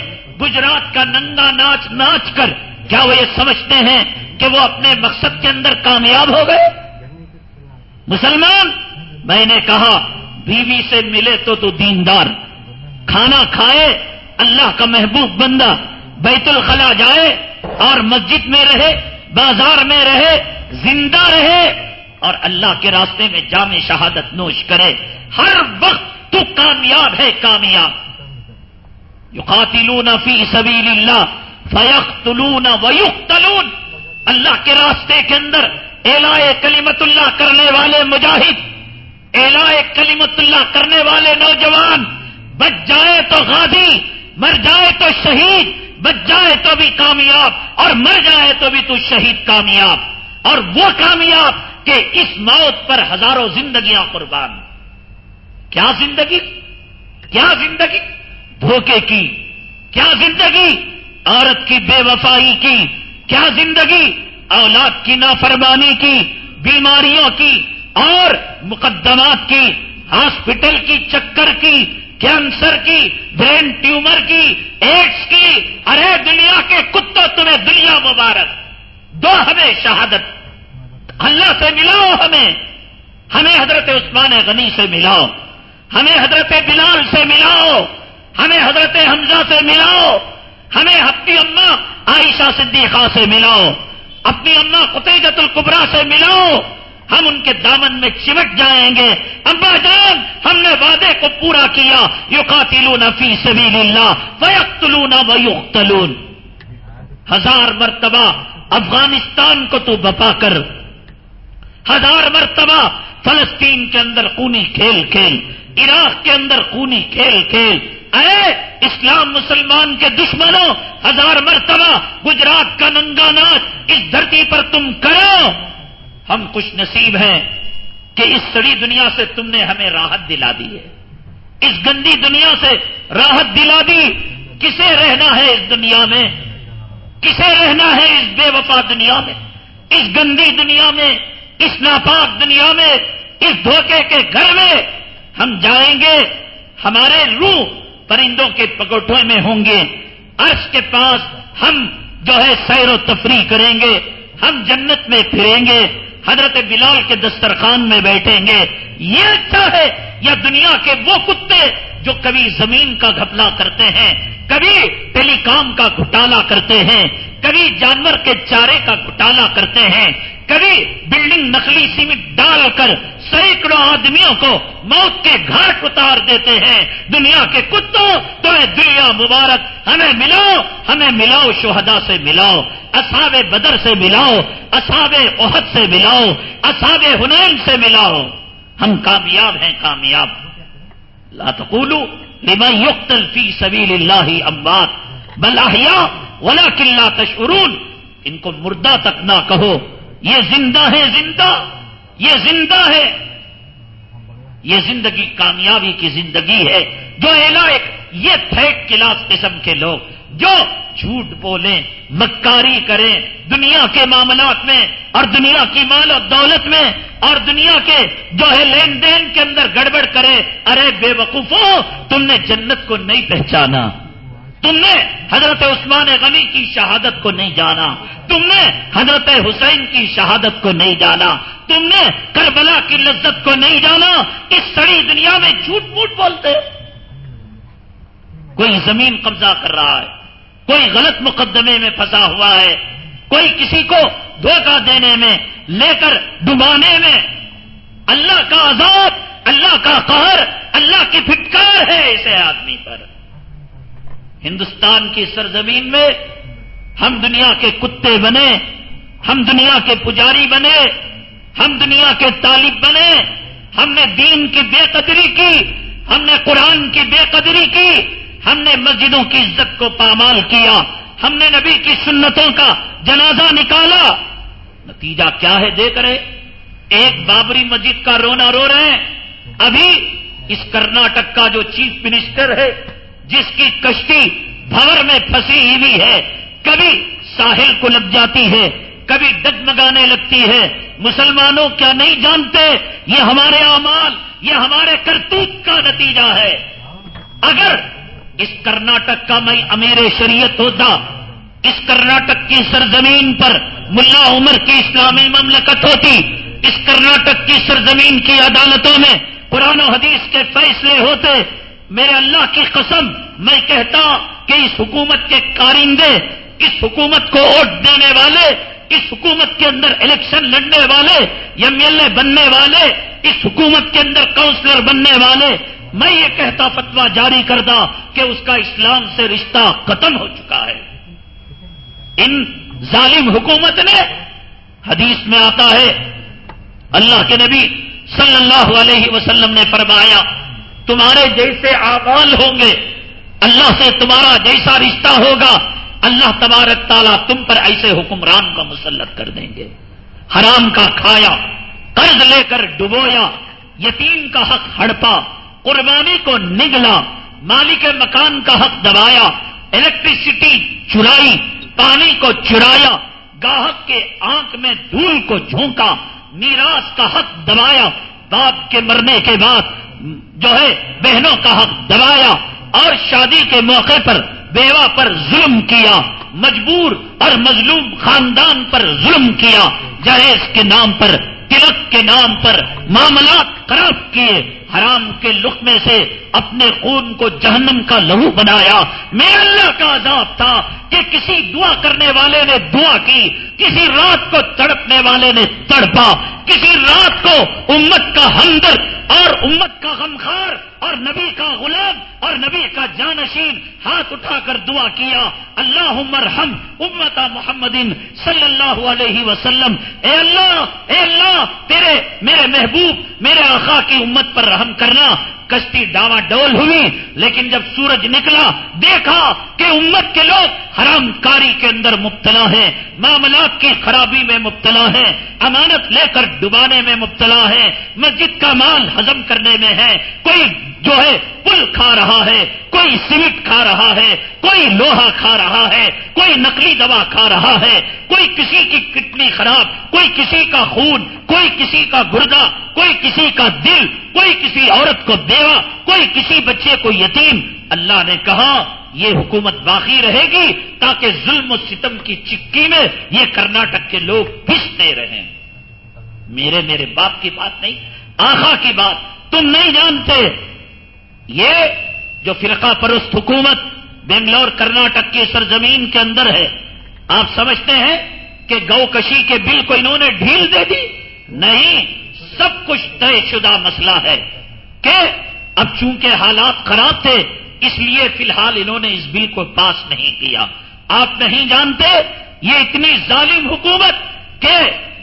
گجرات کا ننگا ناچ ناچ کر، کیا وہ یہ سمجھتے ہیں کہ وہ اپنے مقصد کے اندر کامیاب ہو گئے؟ مسلمان، میں نے کہا، بیوی سے ملے تو تو دیندار۔ کھانا کھائے، اللہ کا محبوب بندہ بیت الخلا جائے اور مسجد میں رہے، بازار میں رہے، زندہ رہے اور اللہ کے راستے میں جامع شہادت نوش کرے۔ ہر وقت تو کامیاب ہے کامیاب۔ یقاتلون فی سبیل اللہ فیقتلون ویقتلون۔ اللہ کے راستے کے اندر الا کلیمت اللہ کرنے والے مجاہد الا کلیمت اللہ کرنے والے نوجوان بچ جائے تو غازی، مر جائے تو شہید، بچ جائے تو بھی کامیاب، اور مر جائے تو بھی تو شہید کامیاب۔ اور وہ کامیاب کہ اس موت پر ہزاروں زندگیاں قربان۔ کیا زندگی؟ کیا زندگی؟ دھوکے کی۔ کیا زندگی؟ عورت کی بے وفائی کی۔ کیا زندگی؟ اولاد کی نافرمانی کی، بیماریوں کی، اور مقدمات کی، ہاسپٹل کی چکر کی کینسر کی برین ٹیومر کی ایڈس کی، ارے دنیا کے کتوں تمہیں دنیا مبارک۔ دو ہمیں شہادت۔ اللہ سے ملاؤ ہمیں۔ ہمیں حضرت عثمان غنی سے ملاؤ۔ ہمیں حضرت بلال سے ملاؤ۔ ہمیں حضرت حمزہ سے ملاؤ۔ ہمیں اپنی اما عائشہ صدیقہ سے ملاؤ۔ اپنی اما قطعت القبرا سے ملاؤ۔ ہم ان کے دامن میں چمٹ جائیں گے۔ ابا جان، ہم نے وعدے کو پورا کیا۔ یو قاتلون فی سبیل اللہ ویقتلون ویقتلون ہزار مرتبہ افغانستان کو تو بپا کر۔ ہزار مرتبہ فلسطین کے اندر خونی کھیل کھیل۔ عراق کے اندر خونی کھیل کھیل۔ اے اسلام مسلمان کے دشمنوں، ہزار مرتبہ گجرات کا ننگا ناچ۔ اس دھرتی پر تم کرو۔ ہم خوش نصیب ہیں کہ اس سڑی دنیا سے تم نے ہمیں راحت دلا دی ہے۔ اس گندی دنیا سے راحت دلا دی۔ کسے رہنا ہے اس دنیا میں؟ کسے رہنا ہے اس بے وفا دنیا میں؟ اس گندی دنیا میں؟ اس ناپاک دنیا میں؟ اس دھوکے کے گھر میں؟ ہم جائیں گے، ہمارے روح پرندوں کے پکوٹوں میں ہوں گے۔ عرش کے پاس ہم جو ہے سیر و تفریح کریں گے۔ ہم جنت میں پھریں گے۔ حضرت بلال کے دسترخوان میں بیٹھیں گے۔ یہ اچھا ہے؟ یا دنیا کے وہ کتے جو کبھی زمین کا گھپلا کرتے ہیں، کبھی ٹیلی کام کا گھٹالا کرتے ہیں، کبھی جانور کے چارے کا گھٹالا کرتے ہیں کبھی بلڈنگ نقلی سیمنٹ ڈال کر سینکڑوں آدمیوں کو موت کے گھاٹ اتار دیتے ہیں۔ دنیا کے کتوں تمہیں دنیا مبارک، ہمیں ملاؤ ہمیں ملاؤ، شہدا سے ملاؤ اصاب بدر سے ملاؤ اصاب عہد سے ملاؤ اصاب ہنین سے ملاؤ۔ ہم کامیاب ہیں، کامیاب۔ لا تقولوا لمن يقتل في سبيل الله اموات، بل احياء ولكن لا تشعرون۔ ان کو مردہ تک نہ کہو۔ یہ زندہ ہے زندہ، یہ زندہ ہے۔ یہ زندگی کامیابی کی زندگی ہے۔ جو ایک یہ تھرڈ کلاس قسم کے لوگ، جو جھوٹ بولیں، مکاری کریں، دنیا کے معاملات میں اور دنیا کی مال و دولت میں اور دنیا کے جو ہے لین دین کے اندر گڑبڑ کرے، ارے بے وقوفو تم نے جنت کو نہیں پہچانا۔ تم نے حضرت عثمان غنی کی شہادت کو نہیں جانا، تم نے حضرت حسین کی شہادت کو نہیں جانا، تم نے کربلا کی لذت کو نہیں جانا۔ اس سڑی دنیا میں جھوٹ موٹ بولتے۔ کوئی زمین قبضہ کر رہا ہے، کوئی غلط مقدمے میں پھنسا ہوا ہے، کوئی کسی کو دھوکہ دینے میں، لے کر ڈبانے میں۔ اللہ کا عذاب، اللہ کا قہر، اللہ کی پھٹکار ہے ایسے آدمی پر۔ ہندوستان کی سرزمین میں ہم دنیا کے کتے بنے، ہم دنیا کے پجاری بنے، ہم دنیا کے طالب بنے، ہم نے دین کی بے قدری کی، ہم نے قرآن کی بے قدری کی، ہم نے مسجدوں کی عزت کو پامال کیا، ہم نے نبی کی سنتوں کا جنازہ نکالا۔ نتیجہ کیا ہے دیکھ رہے؟ ایک بابری مسجد کا رونا رو رہے ہیں۔ ابھی اس کرناٹک کا جو چیف منسٹر ہے جس کی کشتی بھور میں پھنسی ہوئی ہے، کبھی ساحل کو لگ جاتی ہے، کبھی ڈگمگانے لگتی ہے۔ مسلمانوں کیا نہیں جانتے؟ یہ ہمارے اعمال، یہ ہمارے کرتوت کا نتیجہ ہے۔ اگر اس کرناٹک کا میں امیر شریعت ہوتا، اس کرناٹک کی سرزمین پر ملا عمر کی اسلامی مملکت ہوتی، اس کرناٹک کی سرزمین کی عدالتوں میں قرآن و حدیث کے فیصلے ہوتے میرے اللہ کی قسم، میں کہتا کہ اس حکومت کے کارندے، اس حکومت کو ووٹ دینے والے، اس حکومت کے اندر الیکشن لڑنے والے، ایم ایل اے بننے والے، اس حکومت کے اندر کاؤنسلر بننے والے، میں یہ کہتا فتوا جاری کرتا کہ اس کا اسلام سے رشتہ ختم ہو چکا ہے۔ ان ظالم حکومت نے حدیث میں آتا ہے، اللہ کے نبی صلی اللہ علیہ وسلم نے فرمایا تمہارے جیسے آغال ہوں گے۔ اللہ سے تمہارا جیسا رشتہ ہوگا، اللہ تبارک تعالیٰ تم پر ایسے حکمران کا مسلط کر دیں گے۔ حرام کا کھایا، قرض لے کر ڈبویا، یتیم کا حق ہڑپا، قربانی کو نگلا، مالک مکان کا حق دبایا الیکٹریسٹی چرائی، پانی کو چرایا، گاہک کے آنکھ میں دھول کو جھونکا، میراث کا حق دبایا، باپ کے مرنے کے بعد جو ہے بہنوں کا حق دبایا اور شادی کے موقع پر بیوہ پر ظلم کیا، مجبور اور مظلوم خاندان پر ظلم کیا جہیز کے نام پر تلک کے نام پر معاملات خراب کیے، حرام کے لقمے سے اپنے خون کو جہنم کا لہو بنایا۔ میرے اللہ کا عذاب تھا کہ کسی دعا کرنے والے نے دعا کی، کسی رات کو تڑپنے والے نے تڑپا، کسی رات کو امت کا ہمدرد اور امت کا غمخار اور نبی کا غلام اور نبی کا جانشین ہاتھ اٹھا کر دعا کیا۔ اللہ مرحم امت محمد صلی اللہ علیہ وسلم۔ اے اللہ اے اللہ تیرے، میرے محبوب، میرے آخا کی امت پر رحم کرنا۔ کشتی ڈاوا ڈول ہوئی، لیکن جب سورج نکلا، دیکھا کہ امت کے لوگ حرام کاری کے اندر مبتلا ہیں، معاملات کی خرابی میں مبتلا ہیں، امانت لے کر ڈبانے میں مبتلا ہے مسجد کا مال ہزم کرنے میں ہے، کوئی جو ہے پل کھا رہا ہے، کوئی سیمنٹ کھا رہا ہے، کوئی لوہا کھا رہا ہے، کوئی نقلی دوا کھا رہا ہے، کوئی کسی کی کڈنی خراب، کوئی کسی کا خون، کوئی کسی کا گردہ، کوئی کسی کا دل، کوئی کسی عورت کو دیوا، کوئی کسی بچے کو یتیم۔ اللہ نے کہا، یہ حکومت باقی رہے گی تاکہ ظلم و ستم کی چکی میں یہ کرناٹک کے لوگ پھستے رہیں۔ میرے میرے باپ کی بات نہیں آخا کی بات۔ تم نہیں جانتے یہ جو فرقہ پرست حکومت بنگلور کرناٹک کی سرزمین کے اندر ہے، آپ سمجھتے ہیں کہ گو کشی کے بل کو انہوں نے ڈھیل دے دی؟ نہیں، سب کچھ طے شدہ مسئلہ ہے کہ اب چونکہ حالات خراب تھے، اس لیے فی الحال انہوں نے اس بل کو پاس نہیں کیا۔ آپ نہیں جانتے، یہ اتنی ظالم حکومت کہ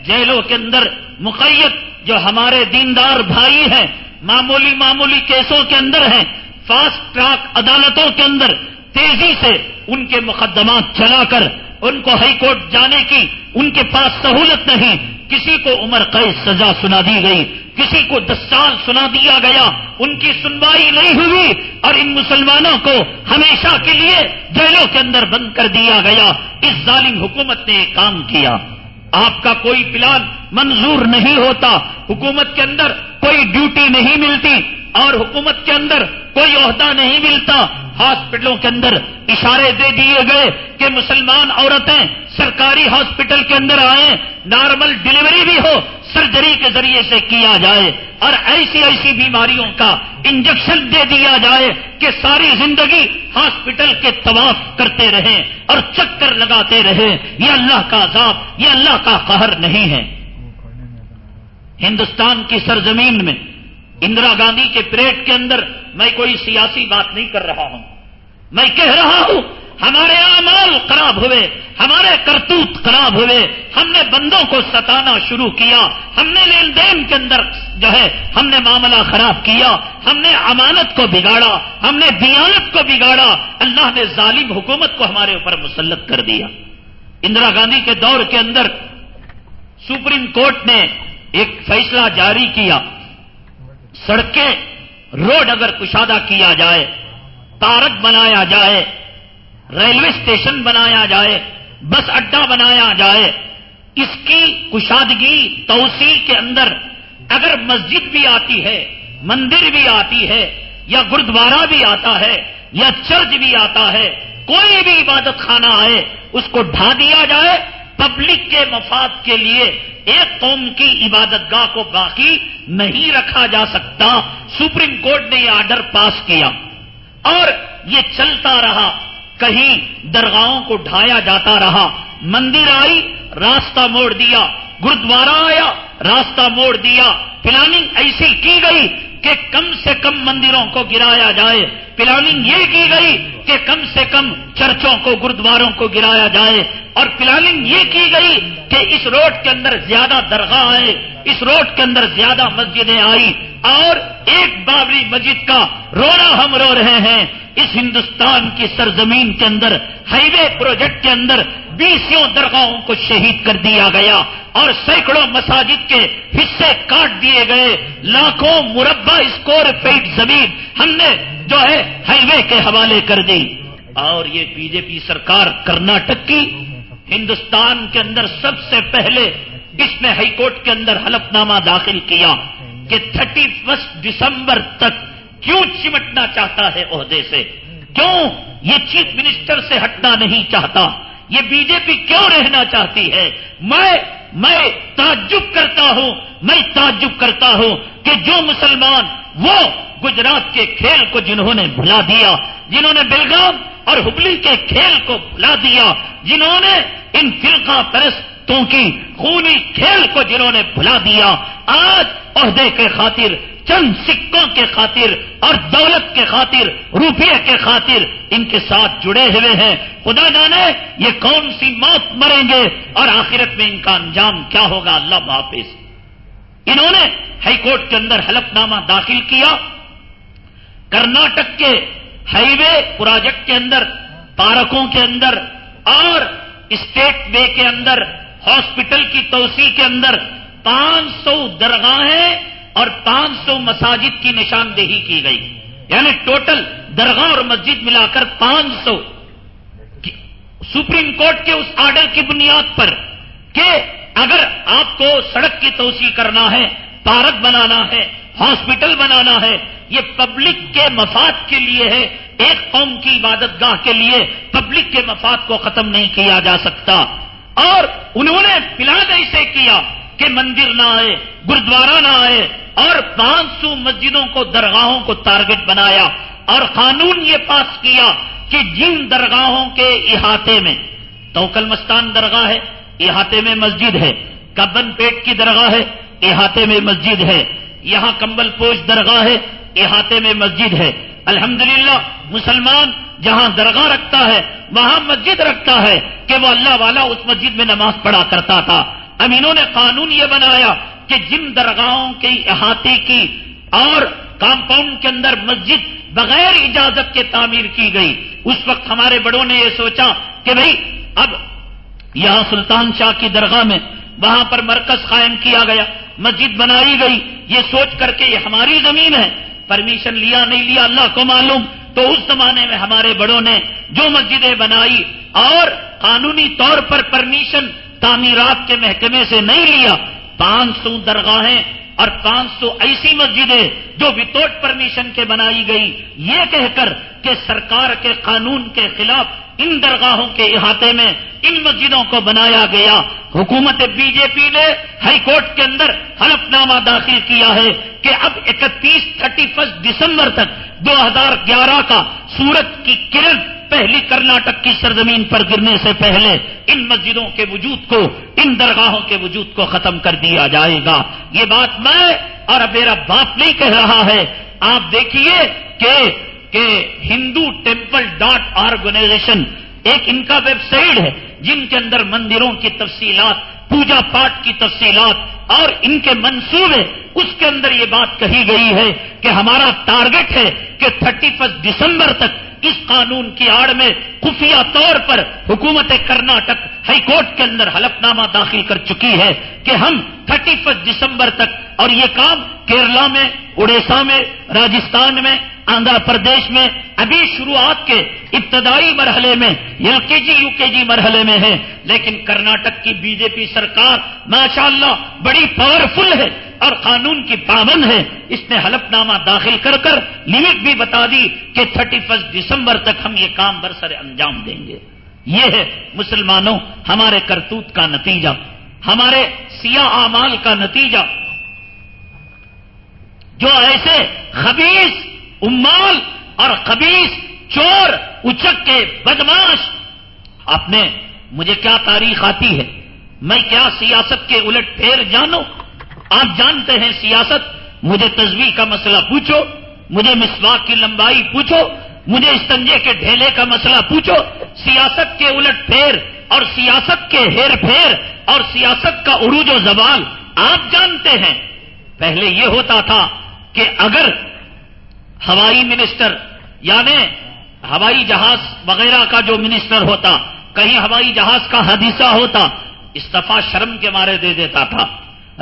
جیلوں کے اندر مقیت جو ہمارے دیندار بھائی ہیں معمولی معمولی کیسوں کے اندر ہیں، فاسٹ ٹریک عدالتوں کے اندر تیزی سے ان کے مقدمات چلا کر، ان کو ہائی کورٹ جانے کی ان کے پاس سہولت نہیں، کسی کو عمر قید سزا سنا دی گئی، کسی کو دس سال سنا دیا گیا، ان کی سنوائی نہیں ہوئی، اور ان مسلمانوں کو ہمیشہ کے لیے جیلوں کے اندر بند کر دیا گیا۔ اس ظالم حکومت نے کام کیا۔ آپ کا کوئی پلان منظور نہیں ہوتا حکومت کے اندر کوئی ڈیوٹی نہیں ملتی اور حکومت کے اندر کوئی عہدہ نہیں ملتا۔ ہاسپٹلوں کے اندر اشارے دے دیے گئے کہ مسلمان عورتیں سرکاری ہاسپٹل کے اندر آئیں، نارمل ڈلیوری بھی ہو، سرجری کے ذریعے سے کیا جائے۔ اور ایسی ایسی بیماریوں کا انجیکشن دے دیا جائے کہ ساری زندگی ہاسپٹل کے طواف کرتے رہیں اور چکر لگاتے رہیں۔ یہ اللہ کا عذاب، یہ اللہ کا قہر نہیں ہے۔ ہندوستان کی سرزمین میں اندرا گاندھی کے پریڈ کے اندر میں کوئی سیاسی بات نہیں کر رہا ہوں۔ میں کہہ رہا ہوں، ہمارے اعمال خراب ہوئے، ہمارے کرتوت خراب ہوئے، ہم نے بندوں کو ستانا شروع کیا، ہم نے لین دین کے اندر جو ہے، ہم نے معاملہ خراب کیا، ہم نے امانت کو بگاڑا، ہم نے دیانت کو بگاڑا، اللہ نے ظالم حکومت کو ہمارے اوپر مسلط کر دیا۔ اندرا گاندھی کے دور کے اندر سپریم کورٹ نے ایک فیصلہ جاری کیا۔ سڑکیں، روڈ اگر کشادہ کیا جائے، پارک بنایا جائے، ریلوے اسٹیشن بنایا جائے، بس اڈا بنایا جائے، اس کی کشادگی، توسیع کے اندر اگر مسجد بھی آتی ہے، مندر بھی آتی ہے، یا گردوارا بھی آتا ہے، یا چرچ بھی آتا ہے، کوئی بھی عبادت خانہ آئے، اس کو ڈھا دیا جائے، پبلک کے مفاد کے لیے ایک قوم کی عبادت گاہ کو باقی نہیں رکھا جا سکتا۔ سپریم کورٹ نے یہ آرڈر پاس کیا۔ اور یہ چلتا رہا، کہیں درگاہوں کو ڈھایا جاتا رہا۔ مندر آئی راستہ موڑ دیا گردوارا آیا، راستہ موڑ دیا۔ پلاننگ ایسی کی گئی کہ کم سے کم مندروں کو گرایا جائے۔ پلاننگ یہ کی گئی کہ کم سے کم چرچوں کو گردواروں کو گرایا جائے۔ اور پلاننگ یہ کی گئی کہ اس روڈ کے اندر زیادہ درگاہ آئے، اس روڈ کے اندر زیادہ مسجدیں آئی اور ایک بابری مسجد کا رونا ہم رو رہے ہیں۔ اس ہندوستان کی سرزمین کے اندر، ہائی وے پروجیکٹ کے اندر بیسوں درگاہوں کو شہید کر دیا گیا اور سینکڑوں مساجد کے حصے کاٹ دیے گئے۔ لاکھوں مربع اسکور فیٹ زمین ہم نے جو ہے ہائی وے کے حوالے کر دی۔ اور یہ بی جے پی سرکار کرناٹک کی، ہندوستان کے اندر سب سے پہلے اس نے ہائی کورٹ کے اندر حلف نامہ داخل کیا کہ تھرٹی فسٹ دسمبر تک کیوں چمٹنا چاہتا ہے عہدے سے؟ کیوں یہ چیف منسٹر سے ہٹنا نہیں چاہتا؟ یہ بی جے پی کیوں رہنا چاہتی ہے؟ میں میں تعجب کرتا ہوں، میں تعجب کرتا ہوں کہ جو مسلمان وہ گجرات کے کھیل کو جنہوں نے بھلا دیا، جنہوں نے بلگام اور ہبلی کے کھیل کو بھلا دیا، جنہوں نے ان فرقہ پرستوں کی خونی کھیل کو جنہوں نے بھلا دیا، آج عہدے کے خاطر چند سکوں کے خاطر اور دولت کے خاطر، روپیے کے خاطر ان کے ساتھ جڑے ہوئے ہیں۔ خدا جانے یہ کون سی موت مریں گے اور آخرت میں ان کا انجام کیا ہوگا، اللہ حافظ انہوں نے ہائی کورٹ کے اندر حلف نامہ داخل کیا۔ کرناٹک کے ہائی وے پروجیکٹ کے اندر، پارکوں کے اندر اور اسٹیٹ وے کے اندر، ہاسپٹل کی توسیع کے اندر پانچ سو درگاہیں اور پانچ سو مساجد کی نشاندہی کی گئی۔ یعنی ٹوٹل درگاہ اور مسجد ملا کر پانچ سو۔ سپریم کورٹ کے اس آرڈر کی بنیاد پر کہ اگر آپ کو سڑک کی توسیع کرنا ہے، پارک بنانا ہے، ہاسپٹل بنانا ہے، یہ پبلک کے مفاد کے لیے ہے، ایک قوم کی عبادت گاہ کے لیے پبلک کے مفاد کو ختم نہیں کیا جا سکتا۔ اور انہوں نے پلان ایسے کیا۔ کہ مندر نہ آئے گردوارا نہ آئے اور پانچ سو مسجدوں کو درگاہوں کو ٹارگٹ بنایا اور قانون یہ پاس کیا کہ جن درگاہوں کے احاطے میں، توکل مستان درگاہ ہے، احاطے میں مسجد ہے، کبن پیٹ کی درگاہ ہے، احاطے میں مسجد ہے، یہاں کمبل پوش درگاہ ہے، احاطے میں مسجد ہے۔ الحمدللہ، مسلمان جہاں درگاہ رکھتا ہے، وہاں مسجد رکھتا ہے کہ وہ اللہ والا اس مسجد میں نماز پڑھا کرتا تھا۔ امینوں نے قانون یہ بنایا کہ جن درگاہوں کے احاطے کی اور کمپاؤنڈ کے اندر مسجد بغیر اجازت کے تعمیر کی گئی، اس وقت ہمارے بڑوں نے یہ سوچا کہ بھائی، اب یہاں سلطان شاہ کی درگاہ میں وہاں پر مرکز قائم کیا گیا، مسجد بنائی گئی، یہ سوچ کر کے یہ ہماری زمین ہے، پرمیشن لیا نہیں لیا اللہ کو معلوم، تو اس زمانے میں ہمارے بڑوں نے جو مسجدیں بنائی اور قانونی طور پر پرمیشن تعمیرات کے محکمے سے نہیں لیا۔ پانچ سو درگاہیں اور پانچ سو ایسی مسجدیں جو وتاؤٹ پرمیشن کے بنائی گئی یہ کہہ کر کہ سرکار کے قانون کے خلاف ان درگاہوں کے احاطے میں ان مسجدوں کو بنایا گیا۔ حکومت بی جے پی نے ہائی کورٹ کے اندر حلف نامہ داخل کیا ہے کہ اب اکتیس تھرٹی فرسٹ دسمبر تک دو ہزار گیارہ کا سورت کی کرن پہلی کرناٹک کی سرزمین پر گرنے سے پہلے ان مسجدوں کے وجود کو، ان درگاہوں کے وجود کو ختم کر دیا جائے گا۔ یہ بات میں اور میرا باپ نہیں کہہ رہا ہے۔ آپ دیکھیے کہ کہ ہندو ٹیمپل ڈاٹ آرگنائزیشن ایک ان کا ویب سائٹ ہے، جن کے اندر مندروں کی تفصیلات، پوجا پاٹ کی تفصیلات اور ان کے منصوبے، اس کے اندر یہ بات کہی گئی ہے کہ ہمارا ٹارگٹ ہے کہ تھرٹی فرسٹ دسمبر تک اس قانون کی آڑ میں خفیہ طور پر حکومت کرناٹک ہائی کورٹ کے اندر حلف نامہ داخل کر چکی ہے کہ ہم تھرٹی فرسٹ دسمبر تک اور یہ کام کیرلا میں اڑیسہ میں، راجستھان میں آندھرا پردیش میں، ابھی شروعات کے ابتدائی مرحلے میں ایل کے جی یو کے جی مرحلے میں ہے۔ لیکن کرناٹک کی بی جے پی سرکار ماشاءاللہ بڑی پاورفل ہے اور قانون کی پابند ہے۔ اس نے حلف نامہ داخل کر کر لمٹ بھی بتا دی کہ تھرٹی فرسٹ دسمبر تک ہم یہ کام برسر انجام دیں گے۔ یہ ہے مسلمانوں، ہمارے کرتوت کا نتیجہ، ہمارے سیاہ اعمال کا نتیجہ۔ جو ایسے خبیص امال اور خبیص چور، اچک کے بدماش۔ آپ نے مجھے کیا تاریخ آتی ہے؟ میں کیا سیاست کے الٹ پھیر جانو آپ جانتے ہیں سیاست؟ مجھے تصویر کا مسئلہ پوچھو۔ مجھے مسواک کی لمبائی پوچھو۔ مجھے استنجے کے ڈھیلے کا مسئلہ پوچھو۔ سیاست کے الٹ پھیر اور سیاست کے ہیر پھیر اور سیاست کا عروج و زوال، آپ جانتے ہیں۔ پہلے یہ ہوتا تھا کہ اگر ہوائی منسٹر یعنی ہوائی جہاز وغیرہ کا جو منسٹر ہوتا، کہیں ہوائی جہاز کا حدیثہ ہوتا استفا شرم کے مارے دے دیتا تھا۔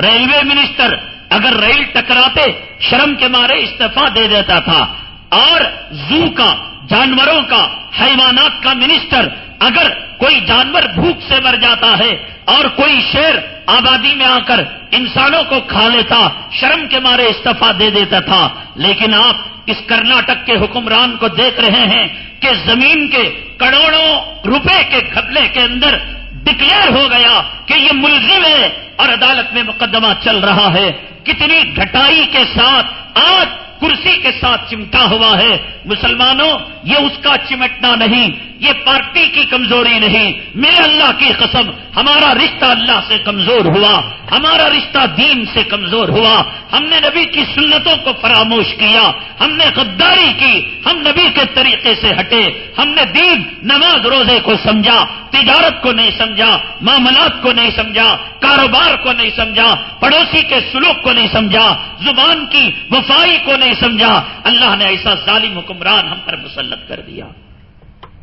ریلوے منسٹر اگر ریل ٹکراتے، شرم کے مارے استفا دے دیتا تھا۔ اور زو کا، جانوروں کا، حیوانات کا منسٹر اگر کوئی جانور بھوک سے مر جاتا ہے اور کوئی شیر آبادی میں آ کر انسانوں کو کھا لیتا، شرم کے مارے استفا دے دیتا تھا، لیکن آپ اس کرناٹک کے حکمران کو دیکھ رہے ہیں کہ زمین کے کروڑوں روپے کے گھبلے کے اندر ڈکلیئر ہو گیا کہ یہ ملزم ہے اور عدالت میں مقدمہ چل رہا ہے۔ کتنی گھٹائی کے ساتھ آج کرسی کے ساتھ چمٹا ہوا ہے۔ مسلمانوں، یہ اس کا چمٹنا نہیں، یہ پارٹی کی کمزوری نہیں۔ میرے اللہ کی قسم، ہمارا رشتہ اللہ سے کمزور ہوا۔ ہمارا رشتہ دین سے کمزور ہوا۔ ہم نے نبی کی سنتوں کو فراموش کیا۔ ہم نے غداری کی۔ ہم نبی کے طریقے سے ہٹے۔ ہم نے دین، نماز، روزے کو سمجھا۔ تجارت کو نہیں سمجھا۔ معاملات کو نہیں سمجھا۔ کاروبار کو نہیں سمجھا۔ پڑوسی کے سلوک کو نہیں سمجھا، زبان کی وفائی کو نہیں سمجھا، اللہ نے ایسا ظالم حکمران ہم پر مسلط کر دیا۔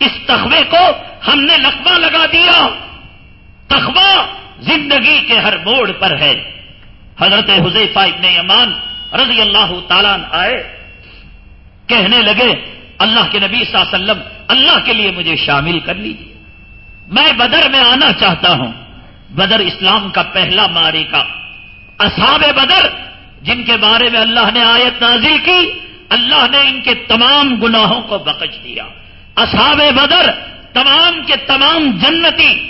اس تخوے کو ہم نے لقبہ لگا دیا۔ تخوہ زندگی کے ہر موڑ پر ہے۔ حضرت حضیفہ ابن یمان رضی اللہ تعالیٰ آئے، کہنے لگے، اللہ کے نبی صلی اللہ علیہ وسلم، اللہ کے لیے مجھے شامل کر لیجیے میں بدر میں آنا چاہتا ہوں۔ بدر اسلام کا پہلا ماری کا اصحاب بدر، جن کے بارے میں اللہ نے آیت نازل کی، اللہ نے ان کے تمام گناہوں کو بخش دیا۔ اصحاب بدر، تمام کے تمام جنتی۔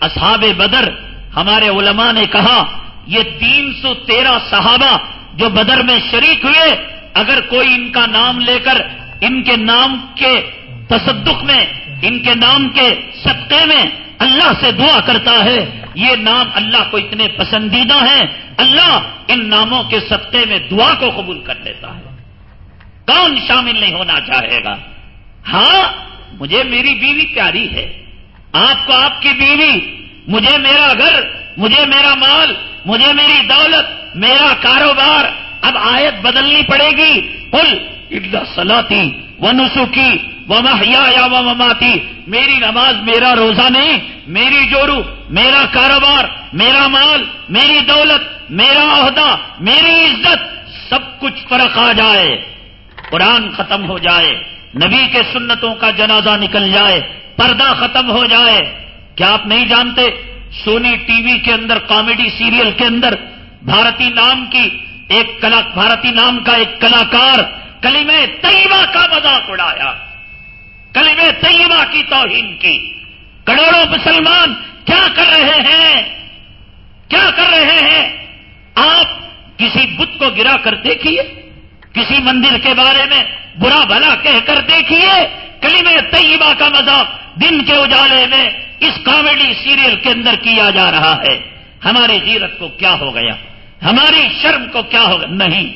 اصحاب بدر، ہمارے علماء نے کہا، یہ تین سو تیرہ صحابہ جو بدر میں شریک ہوئے، اگر کوئی ان کا نام لے کر، ان کے نام کے تصدق میں، ان کے نام کے صدقے میں اللہ سے دعا کرتا ہے، یہ نام اللہ کو اتنے پسندیدہ ہیں۔ اللہ ان ناموں کے صدقے میں دعا کو قبول کر لیتا ہے۔ کون شامل نہیں ہونا چاہے گا؟ ہاں مجھے میری بیوی پیاری ہے۔ آپ کو آپ کی بیوی، مجھے میرا گھر، مجھے میرا مال، مجھے میری دولت، میرا کاروبار۔ اب آیت بدلنی پڑے گی۔ کل سلاتی و نسو کی وہ محیا یا وہ مماتی میری نماز میرا روزہ نہیں، میری جورو میرا کاروبار، میرا مال، میری دولت، میرا عہدہ، میری عزت، سب کچھ فرق آ جائے، قرآن ختم ہو جائے، نبی کے سنتوں کا جنازہ نکل جائے، پردہ ختم ہو جائے۔ کیا آپ نہیں جانتے، سونی ٹی وی کے اندر، کامیڈی سیریل کے اندر، بھارتی نام کی ایک کلا، بھارتی نام کا ایک کلاکار کلیم طیبہ کا مذاق اڑایا۔ کلیم طیبہ کی توہین کی۔ کروڑوں مسلمان کیا کر رہے ہیں؟ کیا کر رہے ہیں؟ آپ کسی بت کو گرا کر دیکھیے، کسی مندر کے بارے میں برا بھلا کہہ کر دیکھیے۔ کلیم طیبہ کا مذاق دن کے اجالے میں اس کامیڈی سیریل کے اندر کیا جا رہا ہے۔ ہماری غیرت کو کیا ہو گیا؟ ہماری شرم کو کیا ہوگا نہیں۔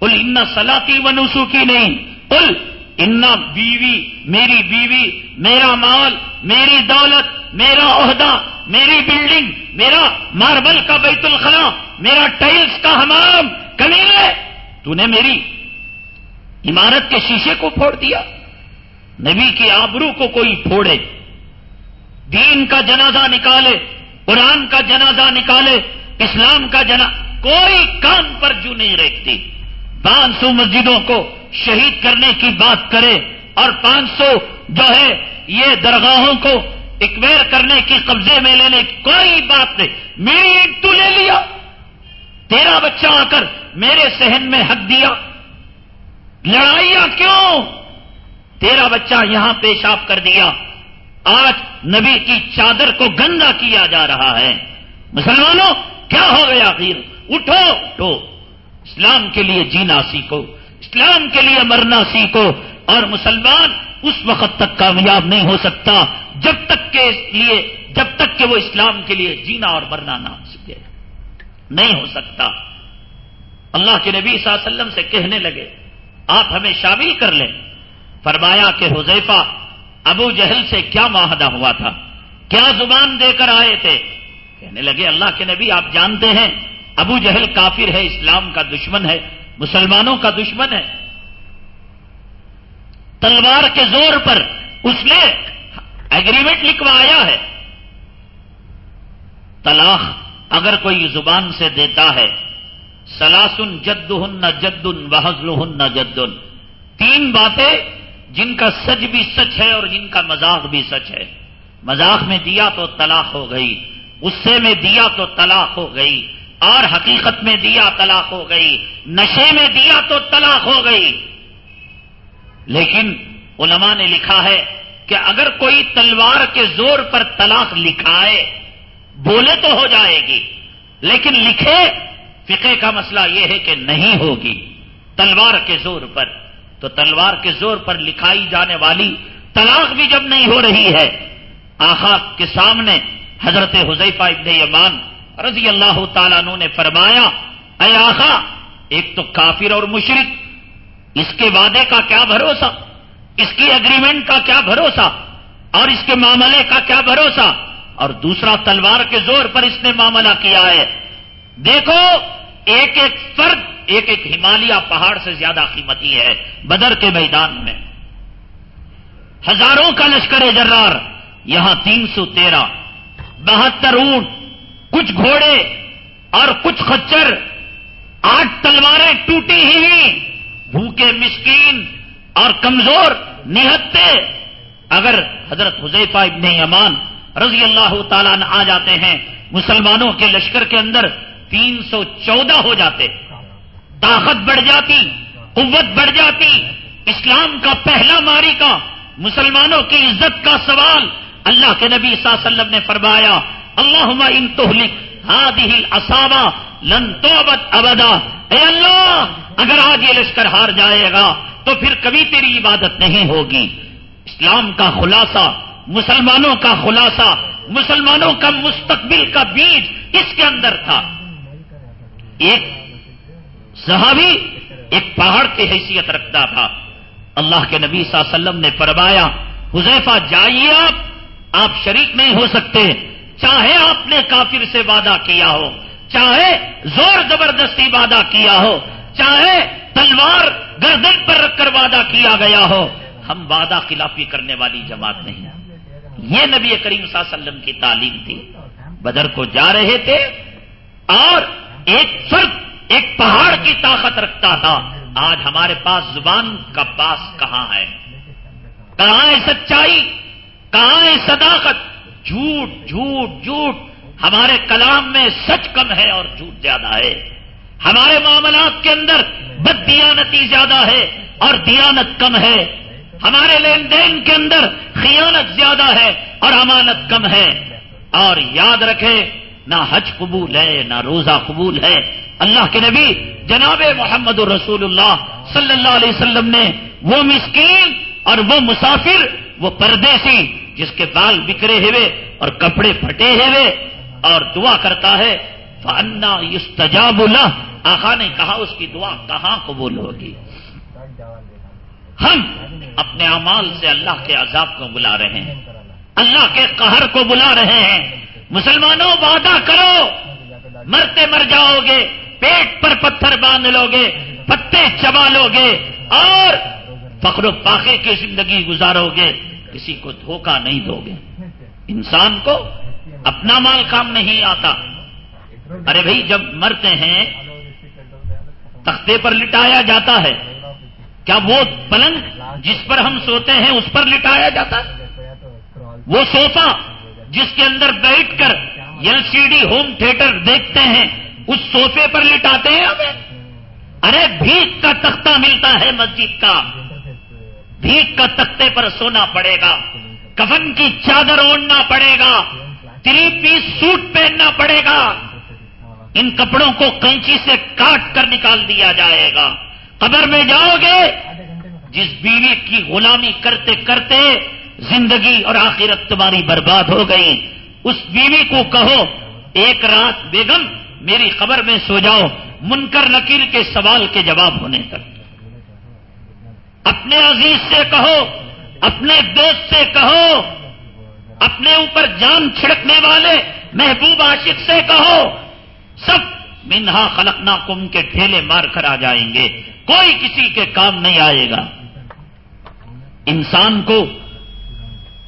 کل ان سلاتی و نسو کی نہیں۔ کل ان بیوی، میری بیوی، میرا مال، میری دولت، میرا عہدہ، میری بلڈنگ، میرا ماربل کا بیت الخلا میرا ٹائلز کا حمام کمیل ہے تو نے میری عمارت کے شیشے کو پھوڑ دیا۔ نبی کی آبرو کو کوئی پھوڑے۔ دین کا جنازہ نکالے، قرآن کا جنازہ نکالے، اسلام کا جنا کوئی کام پر جو نہیں رکھتی۔ پانچ سو مسجدوں کو شہید کرنے کی بات کرے اور پانچ سو جو ہے یہ درگاہوں کو اکویر کرنے کی قبضے میں لینے کی کوئی بات نہیں۔ میری عید تو لے لیا۔ تیرا بچہ آ کر میرے سہن میں حق دیا۔ لڑائیاں کیوں؟ تیرا بچہ یہاں پیشاب کر دیا۔ آج نبی کی چادر کو گندا کیا جا رہا ہے۔ مسلمانوں، کیا ہو گیا پھر اٹھو اٹھو۔ اسلام کے لیے جینا سیکھو۔ اسلام کے لیے مرنا سیکھو اور مسلمان اس وقت تک کامیاب نہیں ہو سکتا جب تک کے لیے، جب تک کہ وہ اسلام کے لیے جینا اور مرنا نہ سکے۔ نہیں ہو سکتا۔ اللہ کے نبی صلی اللہ علیہ وسلم سے کہنے لگے، آپ ہمیں شامل کر لیں۔ فرمایا کہ حذیفہ ابو جہل سے کیا معاہدہ ہوا تھا؟ کیا زبان دے کر آئے تھے؟ کہنے لگے، اللہ کے نبی، آپ جانتے ہیں، ابو جہل کافر ہے، اسلام کا دشمن ہے۔ مسلمانوں کا دشمن ہے۔ تلوار کے زور پر اس نے ایگریمنٹ لکھوایا ہے۔ طلاق اگر کوئی زبان سے دیتا ہے، سلاسن جد ہن نہ جدن بحضل ہن نہ جدن۔ تین باتیں جن کا سچ بھی سچ ہے اور جن کا مذاق بھی سچ ہے۔ مذاق میں دیا تو طلاق ہو گئی، غصے میں دیا تو طلاق ہو گئی۔ اور حقیقت میں دیا طلاق ہو گئی، نشے میں دیا تو طلاق ہو گئی۔ لیکن علماء نے لکھا ہے کہ اگر کوئی تلوار کے زور پر طلاق لکھائے، بولے تو ہو جائے گی، لیکن لکھے فقے کا مسئلہ یہ ہے کہ نہیں ہوگی۔ تلوار کے زور پر، تو تلوار کے زور پر لکھائی جانے والی طلاق بھی جب نہیں ہو رہی ہے آخا کے سامنے حضرت حضیفہ ابن یمان رضی اللہ تعالیٰ نے فرمایا، اے آخا ایک تو کافر اور مشرق اس کے وعدے کا کیا بھروسہ؟ اس کی اگریمنٹ کا کیا بھروسہ؟ اور اس کے معاملے کا کیا بھروسہ؟ اور دوسرا تلوار کے زور پر اس نے معاملہ کیا ہے۔ دیکھو، ایک ایک فرد، ایک ایک ہمالیہ پہاڑ سے زیادہ قیمتی ہے، بدر کے میدان میں۔ ہزاروں کا لشکر جرار، یہاں تین سو تیرہ، بہتر اونٹ کچھ گھوڑے اور کچھ خچر آٹھ تلواریں ٹوٹی ہوئی بھوکے مسکین اور کمزور، نہتے۔ اگر حضرت حضیفہ ابن امان رضی اللہ تعالیٰ آ جاتے ہیں، مسلمانوں کے لشکر کے اندر تین سو چودہ ہو جاتے۔ طاقت بڑھ جاتی، قوت بڑھ جاتی۔ اسلام کا پہلا ماری کا مسلمانوں کی عزت کا سوال۔ اللہ کے نبی صلی اللہ علیہ وسلم نے فرمایا اللہ ان اسابا لن توبت ابدا۔ اے اللہ، اگر آج یہ لشکر ہار جائے گا، تو پھر کبھی تیری عبادت نہیں ہوگی۔ اسلام کا خلاصہ، مسلمانوں کا خلاصہ، مسلمانوں کا مستقبل کا بیج اس کے اندر تھا۔ ایک صحابی ایک پہاڑ کی حیثیت رکھتا تھا۔ اللہ کے نبی صلی اللہ علیہ وسلم نے فرمایا، حذیفہ، جائیے آپ آپ شریک نہیں ہو سکتے۔ چاہے آپ نے کافر سے وعدہ کیا ہو، چاہے زور زبردستی وعدہ کیا ہو، چاہے تلوار گردن پر رکھ کر وعدہ کیا گیا ہو، ہم وعدہ خلافی کرنے والی جماعت نہیں یہ نبی کریم صلی اللہ علیہ وسلم کی تعلیم تھی۔ بدر کو جا رہے تھے اور ایک فرد، ایک پہاڑ کی طاقت رکھتا تھا۔ آج ہمارے پاس زبان کا پاس کہاں ہے؟ کہاں ہے سچائی؟ کہاں ہے صداقت؟ جھوٹ جھوٹ جھوٹ ہمارے کلام میں سچ کم ہے اور جھوٹ زیادہ ہے۔ ہمارے معاملات کے اندر بد دیانتی زیادہ ہے اور دیانت کم ہے۔ ہمارے لین دین کے اندر خیانت زیادہ ہے اور امانت کم ہے۔ اور یاد رکھے نہ حج قبول ہے، نہ روزہ قبول ہے۔ اللہ کے نبی جناب محمد الرسول اللہ صلی اللہ علیہ وسلم نے وہ مسکین اور وہ مسافر وہ پردیسی جس کے بال بکھرے ہوئے اور کپڑے پھٹے ہوئے اور دعا کرتا ہے فنا یستجاب اللہ آخا نے کہا، اس کی دعا کہاں قبول ہوگی؟ ہم اپنے اعمال سے اللہ کے عذاب کو بلا رہے ہیں۔ اللہ کے قہر کو بلا رہے ہیں۔ مسلمانوں، وعدہ کرو۔ مرتے مر جاؤ گے، پیٹ پر پتھر باندھ لو گے، پتے چبا لو گے اور فخر و پاخے کی زندگی گزارو گے، کسی کو دھوکہ نہیں دو گے۔ انسان کو اپنا مال کام نہیں آتا۔ ارے بھائی، جب مرتے ہیں، تختے پر لٹایا جاتا ہے۔ کیا وہ پلنگ جس پر ہم سوتے ہیں، اس پر لٹایا جاتا؟ ہے وہ سوفا جس کے اندر بیٹھ کر L C D home theatre دیکھتے ہیں، اس سوفے پر لٹاتے ہیں ہمیں؟ ارے بھیک کا تختہ ملتا ہے مسجد کا۔ بھیک کا تختے پر سونا پڑے گا۔ کفن کی چادر اوڑھنا پڑے گا۔ تری پیس سوٹ پہننا پڑے گا۔ ان کپڑوں کو کینچی سے کاٹ کر نکال دیا جائے گا۔ قبر میں جاؤ گے۔ جس بیوی کی غلامی کرتے کرتے زندگی اور آخرت تمہاری برباد ہو گئی، اس بیوی کو کہو، ایک رات بیگم، میری قبر میں سو جاؤ۔ منکر نکیر کے سوال کے جواب ہونے تک۔ اپنے عزیز سے کہو، اپنے دوست سے کہو، اپنے اوپر جان چھڑکنے والے محبوب عاشق سے کہو، سب منہا خلقنا کم کے ٹھیلے مار کر آ جائیں گے، کوئی کسی کے کام نہیں آئے گا۔ انسان کو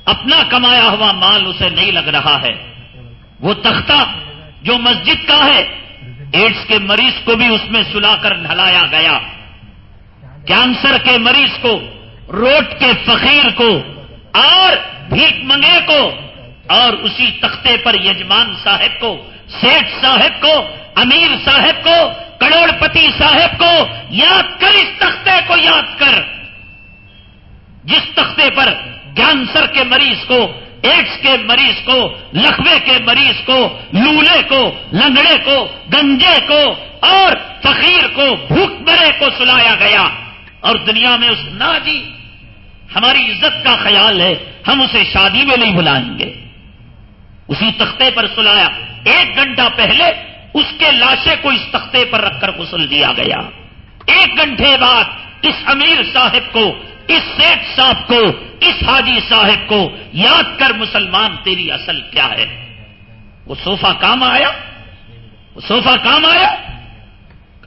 اپنا کمایا ہوا مال اسے نہیں لگ رہا ہے۔ وہ تختہ جو مسجد کا ہے ایڈس کے مریض کو بھی اس میں سلا کر ڈھلایا گیا۔ کینسر کے مریض کو، روٹ کے فقیر کو، اور بھیک منگے کو، اور اسی تختے پر یجمان صاحب کو سیٹ صاحب کو، امیر صاحب کو کروڑ پتی صاحب کو یاد کر اس تختے کو یاد کر۔ جس تختے پر کینسر کے مریض کو ایڈس کے مریض کو، لکھوے کے مریض کو، لولے کو، لنگڑے کو، گنجے کو، اور فقیر کو، بھوک مرے کو سلایا گیا۔ اور دنیا میں اس نا جی ہماری عزت کا خیال ہے، ہم اسے شادی میں نہیں بلائیں گے۔ اسی تختے پر سلایا۔ ایک گھنٹہ پہلے اس کے لاشے کو اس تختے پر رکھ کر غسل دیا گیا۔ ایک گھنٹے بعد اس امیر صاحب کو، اس سیٹ صاحب کو، اس حاجی صاحب کو یاد کر مسلمان تیری اصل کیا ہے؟ وہ صوفہ کام آیا؟ وہ صوفہ کام آیا؟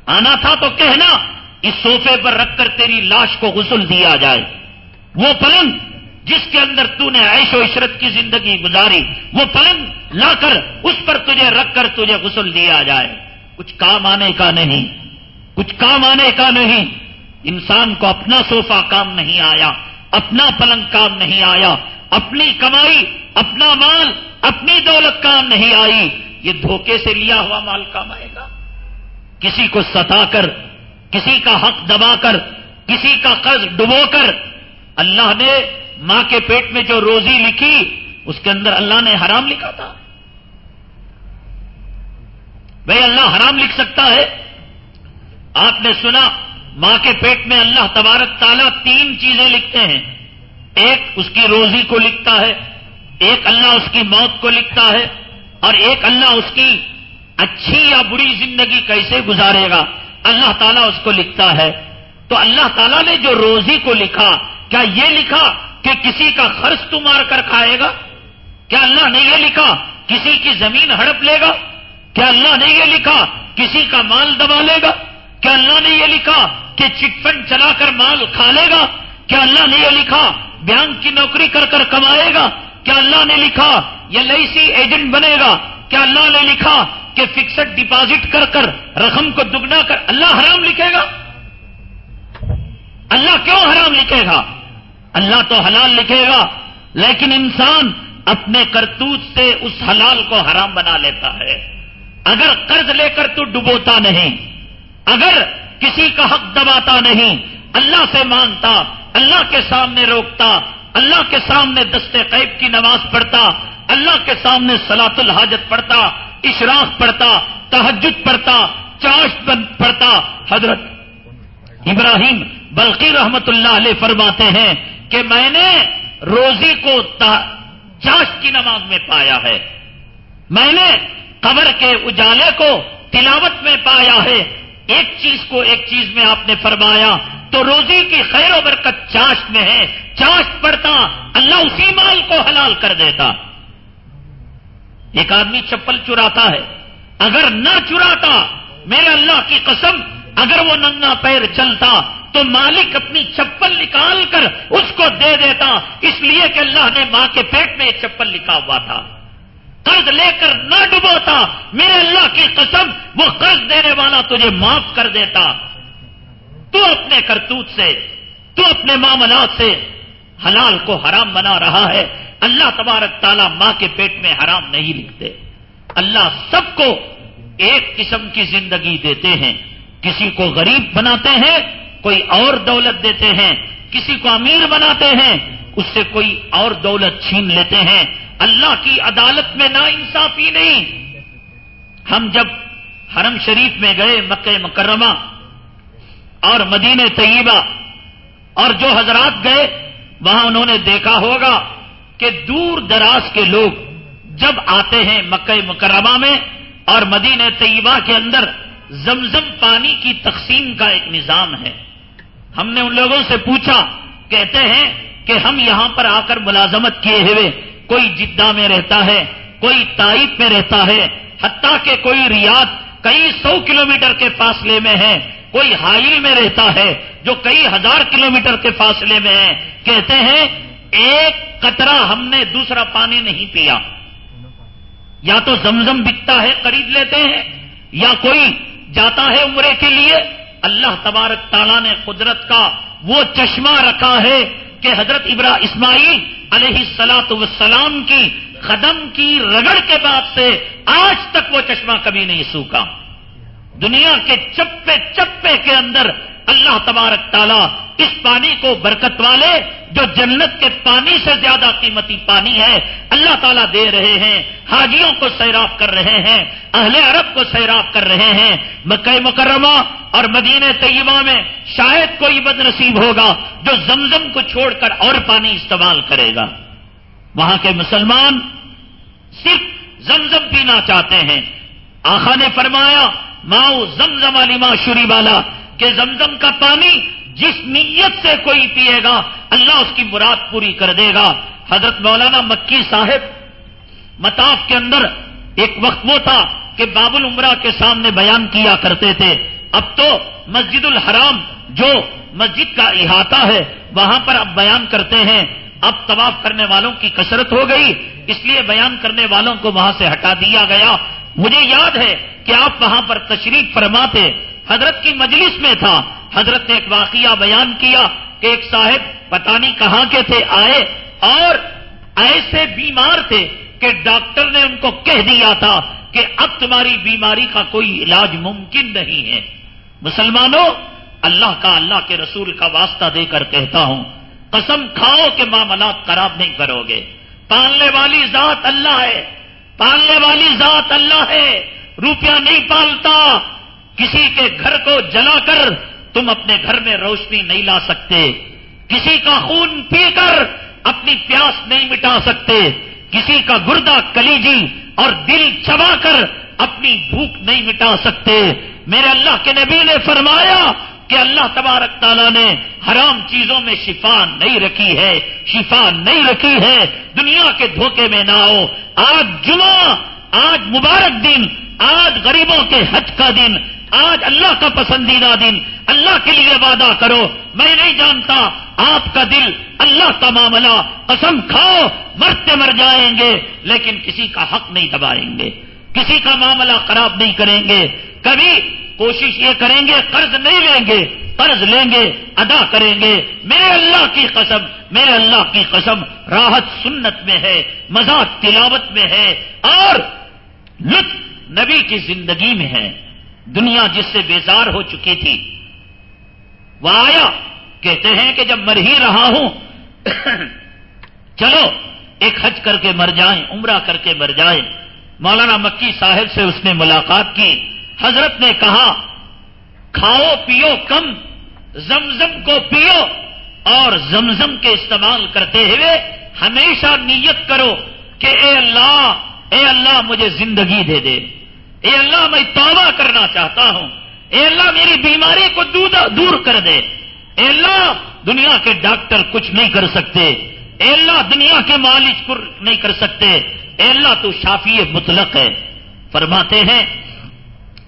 آنا تھا تو کہنا۔ اس صوفے پر رکھ کر تیری لاش کو غسل دیا جائے۔ وہ پلنگ جس کے اندر تو نے عیش و عشرت کی زندگی گزاری، وہ پلنگ لا کر اس پر تجھے رکھ کر تجھے غسل دیا جائے۔ کچھ کام آنے کا نہیں، کچھ کام آنے کا نہیں۔ انسان کو اپنا صوفہ کام نہیں آیا، اپنا پلنگ کام نہیں آیا۔ اپنی کمائی، اپنا مال، اپنی دولت کام نہیں آئی۔ یہ دھوکے سے لیا ہوا مال کام آئے گا۔ کسی کو ستا کر کسی کا حق دبا کر، کسی کا قرض ڈبو کر، اللہ نے ماں کے پیٹ میں جو روزی لکھی، اس کے اندر اللہ نے حرام لکھا تھا۔ بھائی، اللہ حرام لکھ سکتا ہے۔ آپ نے سنا، ماں کے پیٹ میں اللہ تبارک تعالیٰ تین چیزیں لکھتے ہیں۔ ایک اس کی روزی کو لکھتا ہے، ایک اللہ اس کی موت کو لکھتا ہے، اور ایک اللہ اس کی اچھی یا بری زندگی کیسے گزارے گا۔ اللہ تعالیٰ اس کو لکھتا ہے۔ تو اللہ تعالیٰ نے جو روزی کو لکھا، کیا یہ لکھا کہ کسی کا خرچ تو مار کر کھائے گا؟ کیا اللہ نے یہ لکھا کسی کی زمین ہڑپ لے گا؟ کیا اللہ نے یہ لکھا کسی کا مال دبا لے گا؟ کیا اللہ نے یہ لکھا کہ چٹ فنڈ چلا کر مال کھا لے گا؟ کیا اللہ نے یہ لکھا بینک کی نوکری کر کر کمائے گا؟ کیا اللہ نے لکھا یہ لئیسی ایجنٹ بنے گا؟ کیا اللہ نے لکھا کہ فکسڈ ڈپازٹ کر کر رقم کو دگنا کر اللہ حرام لکھے گا؟ اللہ کیوں حرام لکھے گا؟ اللہ تو حلال لکھے گا، لیکن انسان اپنے کرتوت سے اس حلال کو حرام بنا لیتا ہے۔ اگر قرض لے کر تو ڈبوتا نہیں، اگر کسی کا حق دباتا نہیں، اللہ سے مانگتا، اللہ کے سامنے روکتا اللہ کے سامنے دستے قیب کی نماز پڑھتا، اللہ کے سامنے سلاط الحاجت پڑھتا، اشراق پڑھتا تحجد پڑھتا چاش پڑھتا۔ حضرت ابراہیم بلقی رحمت اللہ علیہ فرماتے ہیں کہ میں نے روزی کو چاش کی نماز میں پایا ہے۔ میں نے قبر کے اجالے کو تلاوت میں پایا ہے۔ ایک چیز کو ایک چیز میں آپ نے فرمایا، تو روزی کی خیر و برکت چاش میں ہے۔ چاش پڑتا اللہ اسی مال کو حلال کر دیتا۔ ایک آدمی چپل چراتا ہے۔ اگر نہ چراتا، میرے اللہ کی قسم، اگر وہ ننگا پیر چلتا، تو مالک اپنی چپل نکال کر اس کو دے دیتا۔ اس لیے کہ اللہ نے ماں کے پیٹ میں ایک چپل لکھا ہوا تھا۔ قرض لے کر نہ ڈبوتا، میرے اللہ کی قسم، وہ قرض دینے والا تجھے معاف کر دیتا۔ تو اپنے کرتوت سے، تو اپنے معاملات سے حلال کو حرام بنا رہا ہے۔ اللہ تبارک تعالیٰ ماں کے پیٹ میں حرام نہیں لکھتے۔ اللہ سب کو ایک قسم کی زندگی دیتے ہیں۔ کسی کو غریب بناتے ہیں، کوئی اور دولت دیتے ہیں۔ کسی کو امیر بناتے ہیں، اس سے کوئی اور دولت چھین لیتے ہیں۔ اللہ کی عدالت میں نا انصافی نہیں۔ ہم جب حرم شریف میں گئے، مکہ مکرمہ اور مدینہ طیبہ اور جو حضرات گئے، وہاں انہوں نے دیکھا ہوگا کہ دور دراز کے لوگ جب آتے ہیں مکہ مکرمہ میں اور مدینہ طیبہ کے اندر، زمزم پانی کی تقسیم کا ایک نظام ہے۔ ہم نے ان لوگوں سے پوچھا، کہتے ہیں کہ ہم یہاں پر آ کر ملازمت کیے ہوئے کوئی جدہ میں رہتا ہے، کوئی تائف میں رہتا ہے، حتیٰ کہ کوئی ریاض کئی سو کلومیٹر کے فاصلے میں ہے۔ کوئی حائل میں رہتا ہے جو کئی ہزار کلومیٹر کے فاصلے میں ہے۔ کہتے ہیں، ایک قطرہ ہم نے دوسرا پانی نہیں پیا۔ یا تو زمزم بکتا ہے، خرید لیتے ہیں، یا کوئی جاتا ہے عمرے کے لیے۔ اللہ تبارک تعالیٰ نے قدرت کا وہ چشمہ رکھا ہے کہ حضرت ابرا اسماعیل علیہ سلاط وسلام کی قدم کی رگڑ کے بعد سے آج تک وہ چشمہ کبھی نہیں سوکھا۔ دنیا کے چپے چپے کے اندر اللہ تبارک تعالیٰ اس پانی کو برکت والے جو جنت کے پانی سے زیادہ قیمتی پانی ہے، اللہ تعالیٰ دے رہے ہیں، حاجیوں کو سیراب کر رہے ہیں، اہل عرب کو سیراب کر رہے ہیں۔ مکہ مکرمہ اور مدینہ طیبہ میں شاید کوئی بد نصیب ہوگا جو زمزم کو چھوڑ کر اور پانی استعمال کرے گا۔ وہاں کے مسلمان صرف زمزم پینا چاہتے ہیں۔ آخا نے فرمایا، ماؤ زمزم علی ماں شری والا کہ زمزم کا پانی جس نیت سے کوئی پیے گا، اللہ اس کی مراد پوری کر دے گا۔ حضرت مولانا مکی صاحب متاف کے اندر ایک وقت وہ تھا کہ باب العمرہ کے سامنے بیان کیا کرتے تھے۔ اب تو مسجد الحرام جو مسجد کا احاطہ ہے، وہاں پر اب بیان کرتے ہیں۔ اب طواف کرنے والوں کی کثرت ہو گئی، اس لیے بیان کرنے والوں کو وہاں سے ہٹا دیا گیا۔ مجھے یاد ہے کہ آپ وہاں پر تشریف فرماتے حضرت کی مجلس میں تھا۔ حضرت نے ایک واقعہ بیان کیا کہ ایک صاحب پتہ نہیں کہاں کے تھے، آئے اور ایسے بیمار تھے کہ ڈاکٹر نے ان کو کہہ دیا تھا کہ اب تمہاری بیماری کا کوئی علاج ممکن نہیں ہے۔ مسلمانوں، اللہ کا اللہ کے رسول کا واسطہ دے کر کہتا ہوں، قسم کھاؤ کہ معاملات خراب نہیں کرو گے۔ پالنے والی ذات اللہ ہے۔ پالنے والی ذات اللہ ہے۔ روپیہ نہیں پالتا۔ کسی کے گھر کو جلا کر تم اپنے گھر میں روشنی نہیں لا سکتے۔ کسی کا خون پی کر اپنی پیاس نہیں مٹا سکتے۔ کسی کا گردہ کلیجی اور دل چبا کر اپنی بھوک نہیں مٹا سکتے۔ میرے اللہ کے نبی نے فرمایا کہ اللہ تبارک تعالیٰ نے حرام چیزوں میں شفا نہیں رکھی ہے۔ شفا نہیں رکھی ہے۔ دنیا کے دھوکے میں نہ ہو آج جمعہ، آج مبارک دن، آج غریبوں کے حج کا دن آج اللہ کا پسندیدہ دن، اللہ کے لیے وعدہ کرو۔ میں نہیں جانتا، آپ کا دل اللہ کا معاملہ قسم کھاؤ، مرتے مر جائیں گے، لیکن کسی کا حق نہیں دبائیں گے۔ کسی کا معاملہ خراب نہیں کریں گے۔ کبھی کوشش یہ کریں گے، قرض نہیں لیں گے، قرض لیں گے، ادا کریں گے۔ میرے اللہ کی قسم، میرے اللہ کی قسم، راحت سنت میں ہے مزاق تلاوت میں ہے، اور لطف نبی کی زندگی میں ہے۔ دنیا جس سے بیزار ہو چکی تھی وہ آیا، کہتے ہیں کہ جب مر ہی رہا ہوں، چلو، ایک حج کر کے مر جائیں، عمرہ کر کے مر جائیں۔ مولانا مکی صاحب سے اس نے ملاقات کی۔ حضرت نے کہا، کھاؤ، پیو کم، زمزم کو پیو۔ اور زمزم کے استعمال کرتے ہوئے ہمیشہ نیت کرو کہ اے اللہ اے اللہ مجھے زندگی دے دے۔ اے اللہ، میں توبہ کرنا چاہتا ہوں۔ اے اللہ، میری بیماری کو دور کر دے۔ اے اللہ، دنیا کے ڈاکٹر کچھ نہیں کر سکتے۔ اے اللہ، دنیا کے مالک نہیں کر سکتے۔ اے اللہ، تو شافی مطلق ہے۔ فرماتے ہیں،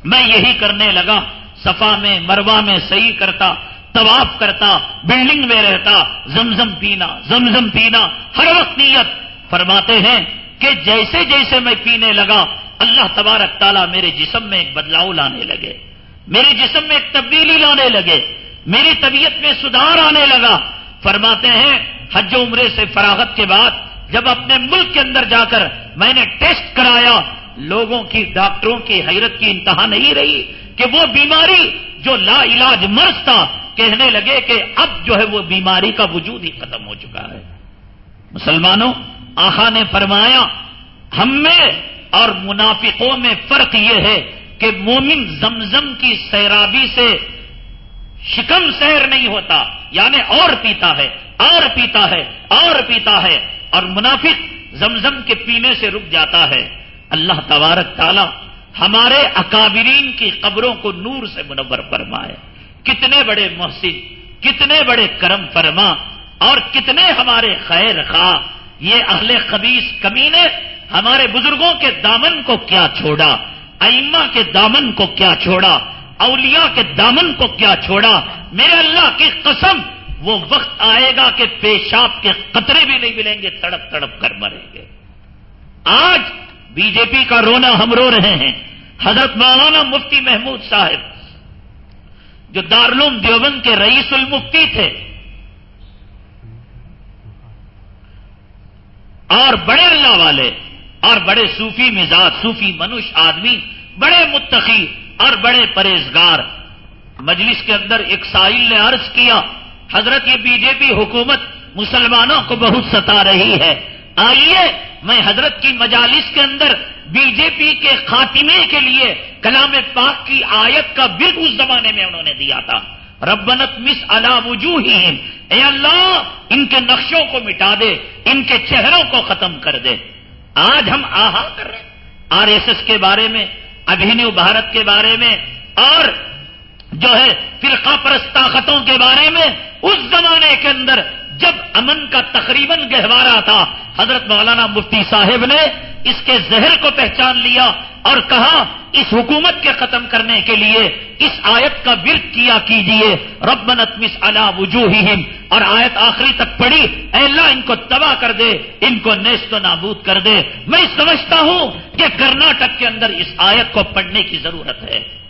میں یہی کرنے لگا۔ صفا میں مروا میں صحیح کرتا، طواف کرتا، بلڈنگ میں رہتا، زمزم پینا زمزم پینا، ہر وقت نیت۔ فرماتے ہیں کہ جیسے جیسے میں پینے لگا اللہ تبارک تعالیٰ میرے جسم میں ایک بدلاؤ لانے لگے، میرے جسم میں ایک تبدیلی لانے لگے، میری طبیعت میں سدھار آنے لگا۔ فرماتے ہیں، حج عمرے سے فراغت کے بعد جب اپنے ملک کے اندر جا کر میں نے ٹیسٹ کرایا، لوگوں کی، ڈاکٹروں کی حیرت کی انتہا نہیں رہی کہ وہ بیماری جو لا علاج مرض تھا، کہنے لگے کہ اب جو ہے وہ بیماری کا وجود ہی ختم ہو چکا ہے۔ مسلمانوں آخا نے فرمایا، ہم میں اور منافقوں میں فرق یہ ہے کہ مومن زمزم کی سیرابی سے شکم سیر نہیں ہوتا یعنی اور پیتا ہے، اور پیتا ہے، اور پیتا ہے، اور منافق زمزم کے پینے سے رک جاتا ہے۔ اللہ تبارک تعالی ہمارے اکابرین کی قبروں کو نور سے منور فرمائے۔ کتنے بڑے محسن، کتنے بڑے کرم فرما، اور کتنے ہمارے خیر خواہ، یہ اہل خبیص کمینے ہمارے بزرگوں کے دامن کو کیا چھوڑا؟ ائمہ کے دامن کو کیا چھوڑا؟ اولیاء کے دامن کو کیا چھوڑا؟ میرے اللہ کی قسم، وہ وقت آئے گا کہ پیشاب کے قطرے بھی نہیں ملیں گے، تڑپ تڑپ کر مریں گے۔ آج بی جے پی کا رونا ہم رو رہے ہیں۔ حضرت مولانا مفتی محمود صاحب، جو دارالعلوم دیوبند کے رئیس المفتی تھے۔ اور بڑے اللہ والے اور بڑے صوفی مزاج، صوفی منش آدمی، بڑے متقی اور بڑے پرہیزگار۔ مجلس کے اندر ایک سائل نے عرض کیا، حضرت یہ بی جے پی حکومت مسلمانوں کو بہت ستا رہی ہے۔ آئیے، میں حضرت کی مجالس کے اندر بی جے پی کے خاتمے کے لیے کلام پاک کی آیت کا برگ اس زمانے میں انہوں نے دیا تھا۔ ربنت مس اللہ وجوہ اے اللہ، ان کے نقشوں کو مٹا دے، ان کے چہروں کو ختم کر دے۔ آج ہم آہا کر رہے ہیں. آر ایس ایس کے بارے میں ابھینو بھارت کے بارے میں، اور جو ہے فرقہ پرست طاقتوں کے بارے میں، اس زمانے کے اندر جب امن کا تقریباً گہوارا تھا، حضرت مولانا مفتی صاحب نے اس کے زہر کو پہچان لیا اور کہا، اس حکومت کے ختم کرنے کے لیے اس آیت کا ورک کیا کیجیے ربنت مس اللہ وجوہ اور آیت آخری تک پڑی اے اللہ ان کو تباہ کر دے، ان کو نیست و نابود کر دے۔ میں سمجھتا ہوں کہ کرناٹک کے اندر اس آیت کو پڑھنے کی ضرورت ہے۔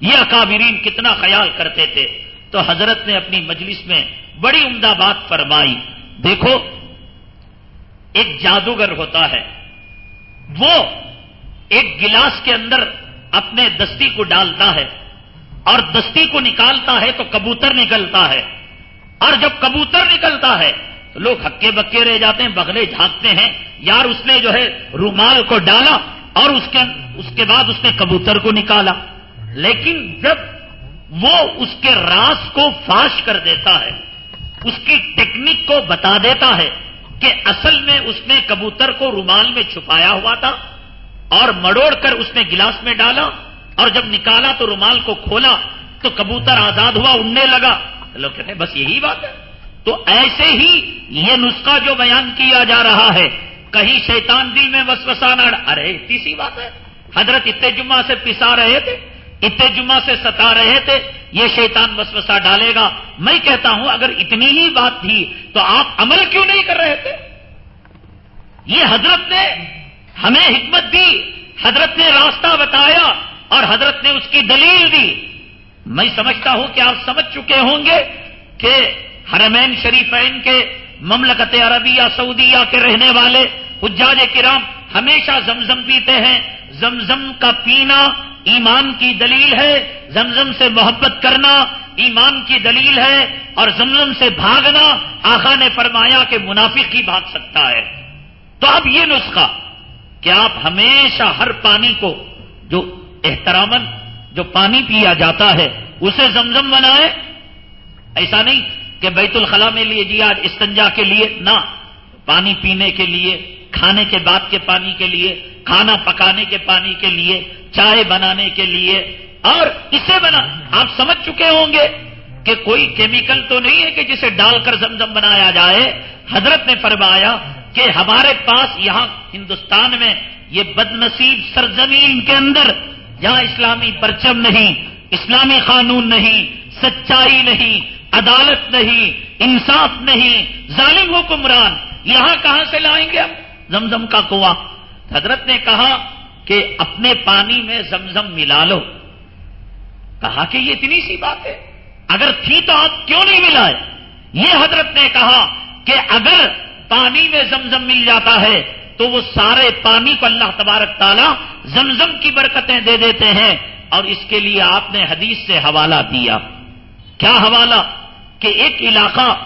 یہ اکابرین کتنا خیال کرتے تھے تو حضرت نے اپنی مجلس میں بڑی عمدہ بات فرمائی۔ دیکھو، ایک جادوگر ہوتا ہے۔ وہ ایک گلاس کے اندر اپنے دستی کو ڈالتا ہے اور دستی کو نکالتا ہے تو کبوتر نکلتا ہے۔ اور جب کبوتر نکلتا ہے تو لوگ ہکے بکے رہ جاتے ہیں، بغلے جھانکتے ہیں۔ یار، اس نے جو ہے رومال کو ڈالا اور اس کے اس کے بعد اس نے کبوتر کو نکالا۔ لیکن جب وہ اس کے راز کو فاش کر دیتا ہے، اس کی ٹیکنک کو بتا دیتا ہے کہ اصل میں اس نے کبوتر کو رومال میں چھپایا ہوا تھا اور مڑوڑ کر اس نے گلاس میں ڈالا اور جب نکالا تو رومال کو کھولا تو کبوتر آزاد ہوا، اڑنے لگا۔ لوگ کہتے ہیں، بس یہی بات ہے۔ تو ایسے ہی یہ نسخہ جو بیان کیا جا رہا ہے، کہیں شیطان دل میں وسوسہ نہ، ارے تیسری بات ہے۔ حضرت اتنے جمعہ سے پسا رہے تھے۔ اتنے جمعہ سے ستا رہے تھے، یہ شیطان وسوسہ ڈالے گا۔ میں کہتا ہوں، اگر اتنی ہی بات تھی تو آپ عمل کیوں نہیں کر رہے تھے؟ یہ حضرت نے ہمیں حکمت دی، حضرت نے راستہ بتایا اور حضرت نے اس کی دلیل دی۔ میں سمجھتا ہوں کہ آپ سمجھ چکے ہوں گے کہ حرمین شریفین کے مملکت عربیہ، سعودیہ کے رہنے والے، حجاج کرام ہمیشہ زمزم پیتے ہیں۔ زمزم کا پینا ایمان کی دلیل ہے، زمزم سے محبت کرنا ایمان کی دلیل ہے، اور زمزم سے بھاگنا آخا نے فرمایا کہ منافق ہی بھاگ سکتا ہے۔ تو اب یہ نسخہ کہ آپ ہمیشہ ہر پانی کو جو احترامن جو پانی پیا جاتا ہے، اسے زمزم بنائے۔ ایسا نہیں کہ بیت الخلا میں لیے جی آج استنجا کے لیے، نہ۔ پانی پینے کے لیے، کھانے کے بعد کے پانی کے لیے کھانا پکانے کے پانی کے لیے، چائے بنانے کے لیے، اور اسے بنا۔ آپ سمجھ چکے ہوں گے کہ کوئی کیمیکل تو نہیں ہے کہ جسے ڈال کر زمزم بنایا جائے۔ حضرت نے فرمایا کہ ہمارے پاس یہاں ہندوستان میں یہ بد نصیب سرزمین کے اندر جہاں اسلامی پرچم نہیں، اسلامی قانون نہیں، سچائی نہیں، عدالت نہیں، انصاف نہیں، ظالم حکمران، یہاں کہاں سے لائیں گے ہم؟ زمزم کا کنواں۔ حضرت نے کہا کہ اپنے پانی میں زمزم ملا لو۔ کہا کہ یہ اتنی سی بات ہے۔ اگر تھی تو آپ کیوں نہیں ملائے؟ یہ حضرت نے کہا کہ اگر پانی میں زمزم مل جاتا ہے تو وہ سارے پانی کو اللہ تبارک تعالیٰ زمزم کی برکتیں دے دیتے ہیں۔ اور اس کے لیے آپ نے حدیث سے حوالہ دیا۔ کیا حوالہ؟ کہ ایک علاقہ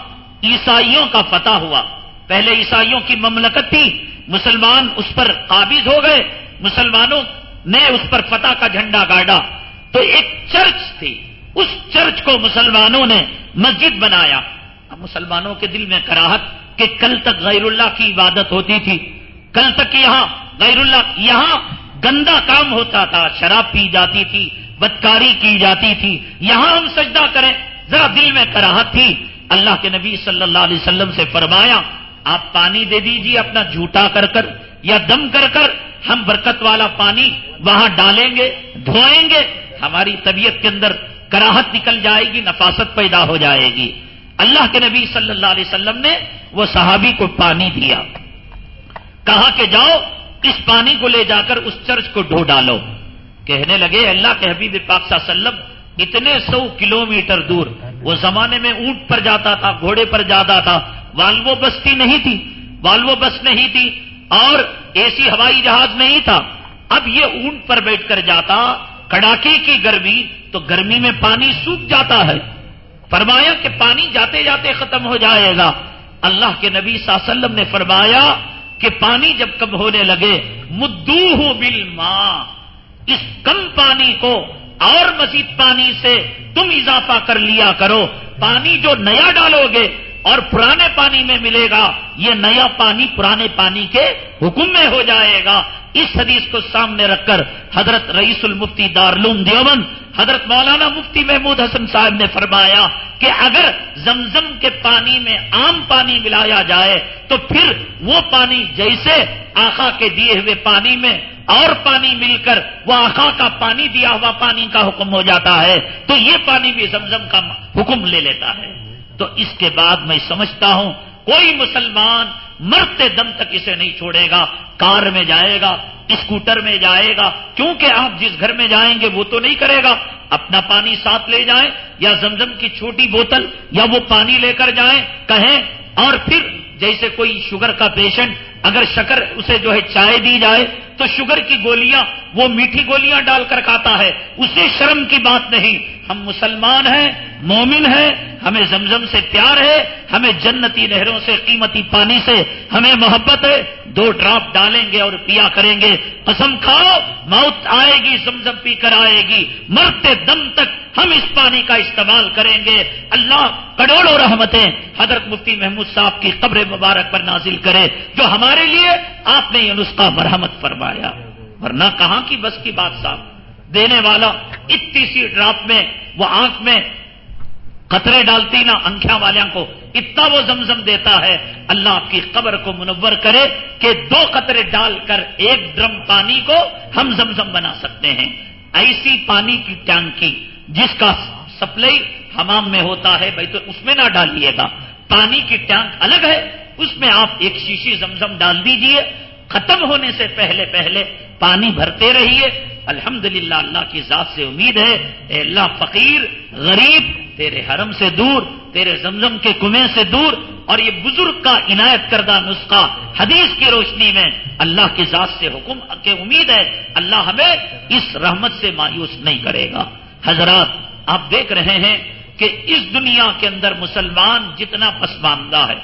عیسائیوں کا فتح ہوا۔ پہلے عیسائیوں کی مملکت تھی مسلمان اس پر قابض ہو گئے۔ مسلمانوں نے اس پر فتح کا جھنڈا گاڑا۔ تو ایک چرچ تھی۔ اس چرچ کو مسلمانوں نے مسجد بنایا۔ اب مسلمانوں کے دل میں کراہت کہ کل تک غیر اللہ کی عبادت ہوتی تھی۔ کل تک یہاں غیر اللہ یہاں گندا کام ہوتا تھا۔ شراب پی جاتی تھی، بدکاری کی جاتی تھی۔ یہاں ہم سجدہ کریں۔ ذرا دل میں کراہت تھی۔ اللہ کے نبی صلی اللہ علیہ وسلم سے فرمایا آپ پانی دے دیجیے اپنا جھوٹا کر کر یا دم کر کر ہم برکت والا پانی وہاں ڈالیں گے، دھوئیں گے، ہماری طبیعت کے اندر کراہت نکل جائے گی، نفاست پیدا ہو جائے گی۔ اللہ کے نبی صلی اللہ علیہ وسلم نے وہ صحابی کو پانی دیا۔ کہا کہ جاؤ، اس پانی کو لے جا کر اس چرچ کو ڈھو ڈالو۔ کہنے لگے، اللہ کے حبیب پاک صلی اللہ علیہ وسلم اتنے سو کلومیٹر دور، وہ زمانے میں اونٹ پر جاتا تھا، گھوڑے پر جاتا تھا والوو بستی نہیں تھی والوو بس نہیں تھی اور اے سی ہوائی جہاز نہیں تھا۔ اب یہ اونٹ پر بیٹھ کر جاتا کڑاکے کی گرمی تو گرمی میں پانی سوکھ جاتا ہے۔ فرمایا کہ پانی جاتے جاتے ختم ہو جائے گا۔ اللہ کے نبی صلی اللہ علیہ وسلم نے فرمایا کہ پانی جب کم ہونے لگے مدو ہو بل ماں اس کم پانی کو اور مزید پانی سے تم اضافہ کر لیا کرو۔ پانی جو نیا ڈالو گے اور پرانے پانی میں ملے گا، یہ نیا پانی پرانے پانی کے حکم میں ہو جائے گا۔ اس حدیث کو سامنے رکھ کر حضرت رئیس المفتی دارلوم دیوبند، حضرت مولانا مفتی محمود حسن صاحب نے فرمایا کہ اگر زمزم کے پانی میں عام پانی ملایا جائے، تو پھر وہ پانی جیسے آخا کے دیے ہوئے پانی میں اور پانی مل کر وہ آخا کا پانی، دیا ہوا پانی کا حکم ہو جاتا ہے، تو یہ پانی بھی زمزم کا حکم لے لیتا ہے۔ تو اس کے بعد میں سمجھتا ہوں کوئی مسلمان مرتے دم تک اسے نہیں چھوڑے گا، کار میں جائے گا، اسکوٹر میں جائے گا، کیونکہ آپ جس گھر میں جائیں گے وہ تو نہیں کرے گا۔ اپنا پانی ساتھ لے جائیں یا زمزم کی چھوٹی بوتل یا وہ پانی لے کر جائیں، کہیں، اور پھر جیسے کوئی شوگر کا پیشنٹ اگر شکر اسے جو ہے چائے دی جائے، تو شوگر کی گولیاں، وہ میٹھی گولیاں ڈال کر کھاتا ہے۔ اسے شرم کی بات نہیں، ہم مسلمان ہیں مومن ہیں ہمیں زمزم سے پیار ہے، ہمیں جنتی نہروں سے قیمتی پانی سے ہمیں محبت ہے۔ دو ڈراپ ڈالیں گے اور پیا کریں گے۔ قسم کھاؤ، موت آئے گی، زمزم پی کر آئے گی۔ مرتے دم تک ہم اس پانی کا استعمال کریں گے۔ اللہ کروڑوں رحمتیں حضرت مفتی محمود صاحب کی قبر مبارک پر نازل کرے، جو ہمارے لیے آپ نے یہ نسخہ مرحمت فرمایا۔ ورنہ کہاں کی بس کی بات صاحب؟ دینے والا اتنی سی ڈراپ میں، وہ آنکھ میں قطرے ڈالتی نا انکھیا والوں کو، اتنا وہ زمزم دیتا ہے۔ اللہ آپ کی قبر کو منور کرے کہ دو قطرے ڈال کر ایک ڈرم پانی کو ہم زمزم بنا سکتے ہیں۔ ایسی پانی کی ٹینکی جس کا سپلائی حمام میں ہوتا ہے، بھائی تو اس میں نہ ڈالیے گا۔ پانی کی ٹینک الگ ہے، اس میں آپ ایک شیشی زمزم ڈال دیجیے۔ ختم ہونے سے پہلے پہلے پانی بھرتے رہیے۔ الحمد اللہ کی ذات سے امید ہے۔ اے اللہ فقیر، غریب، تیرے حرم سے دور، تیرے زمزم کے کنویں سے دور اور یہ بزرگ کا عنایت کردہ نسخہ حدیث کی روشنی میں اللہ کی ذات سے حکم کے امید ہے۔ اللہ ہمیں اس رحمت سے مایوس نہیں کرے گا۔ حضرات، آپ دیکھ رہے ہیں کہ اس دنیا کے اندر مسلمان جتنا پسماندہ ہے،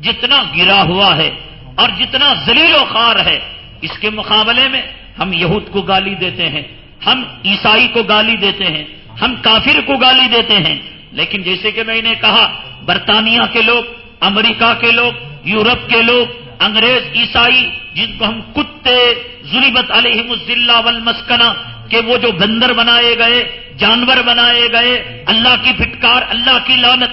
جتنا گرا ہوا ہے اور جتنا زلیل و خار ہے، اس کے مقابلے میں ہم یہود کو گالی دیتے ہیں، ہم عیسائی کو گالی دیتے ہیں، ہم کافر کو گالی دیتے ہیں۔ لیکن جیسے کہ میں نے کہا، برطانیہ کے لوگ، امریکہ کے لوگ، یورپ کے لوگ، انگریز، عیسائی، جن کو ہم کتے ظلمت علیہم الزلہ والمسکنہ، کہ وہ جو بندر بنائے گئے، جانور بنائے گئے، اللہ کی پھٹکار، اللہ کی لانت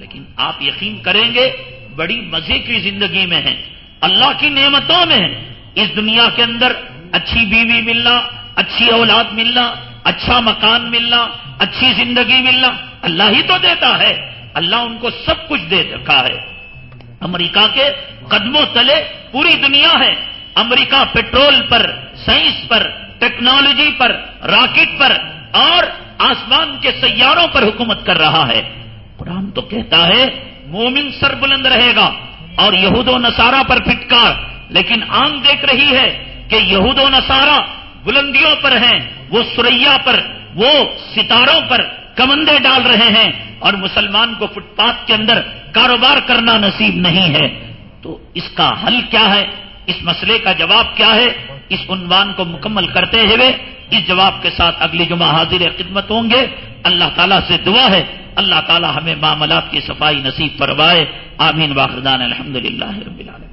لیکن آپ یقین کریں گے، بڑی مزے کی زندگی میں ہیں۔ اللہ کی نعمتوں میں اس دنیا کے اندر اچھی بیوی ملنا، اچھی اولاد ملنا اچھا مکان ملنا، اچھی زندگی ملنا، اللہ ہی تو دیتا ہے۔ اللہ ان کو سب کچھ دے رکھا ہے۔ امریکہ کے قدموں تلے پوری دنیا ہے۔ امریکہ پیٹرول پر، سائنس پر، ٹیکنالوجی پر، راکٹ پر اور آسمان کے سیاروں پر حکومت کر رہا ہے۔ قرآن تو کہتا ہے، مومن سر بلند رہے گا۔ اور یہود و نصارہ پر پھٹکار۔ لیکن آم دیکھ رہی ہے کہ یہود و نصارہ بلندیوں پر ہیں، وہ سریا پر، وہ ستاروں پر کمندے ڈال رہے ہیں۔ اور مسلمان کو فٹ پاتھ کے اندر کاروبار کرنا نصیب نہیں ہے۔ تو اس کا حل کیا ہے؟ اس مسئلے کا جواب کیا ہے؟ اس عنوان کو مکمل کرتے ہوئے اس جواب کے ساتھ اگلی جمعہ حاضر خدمت ہوں گے۔ اللہ تعالیٰ سے دعا ہے۔ اللہ تعالیٰ ہمیں معاملات کی صفائی نصیب پروائے آمین۔ واخردان الحمد للہ رب العالمین۔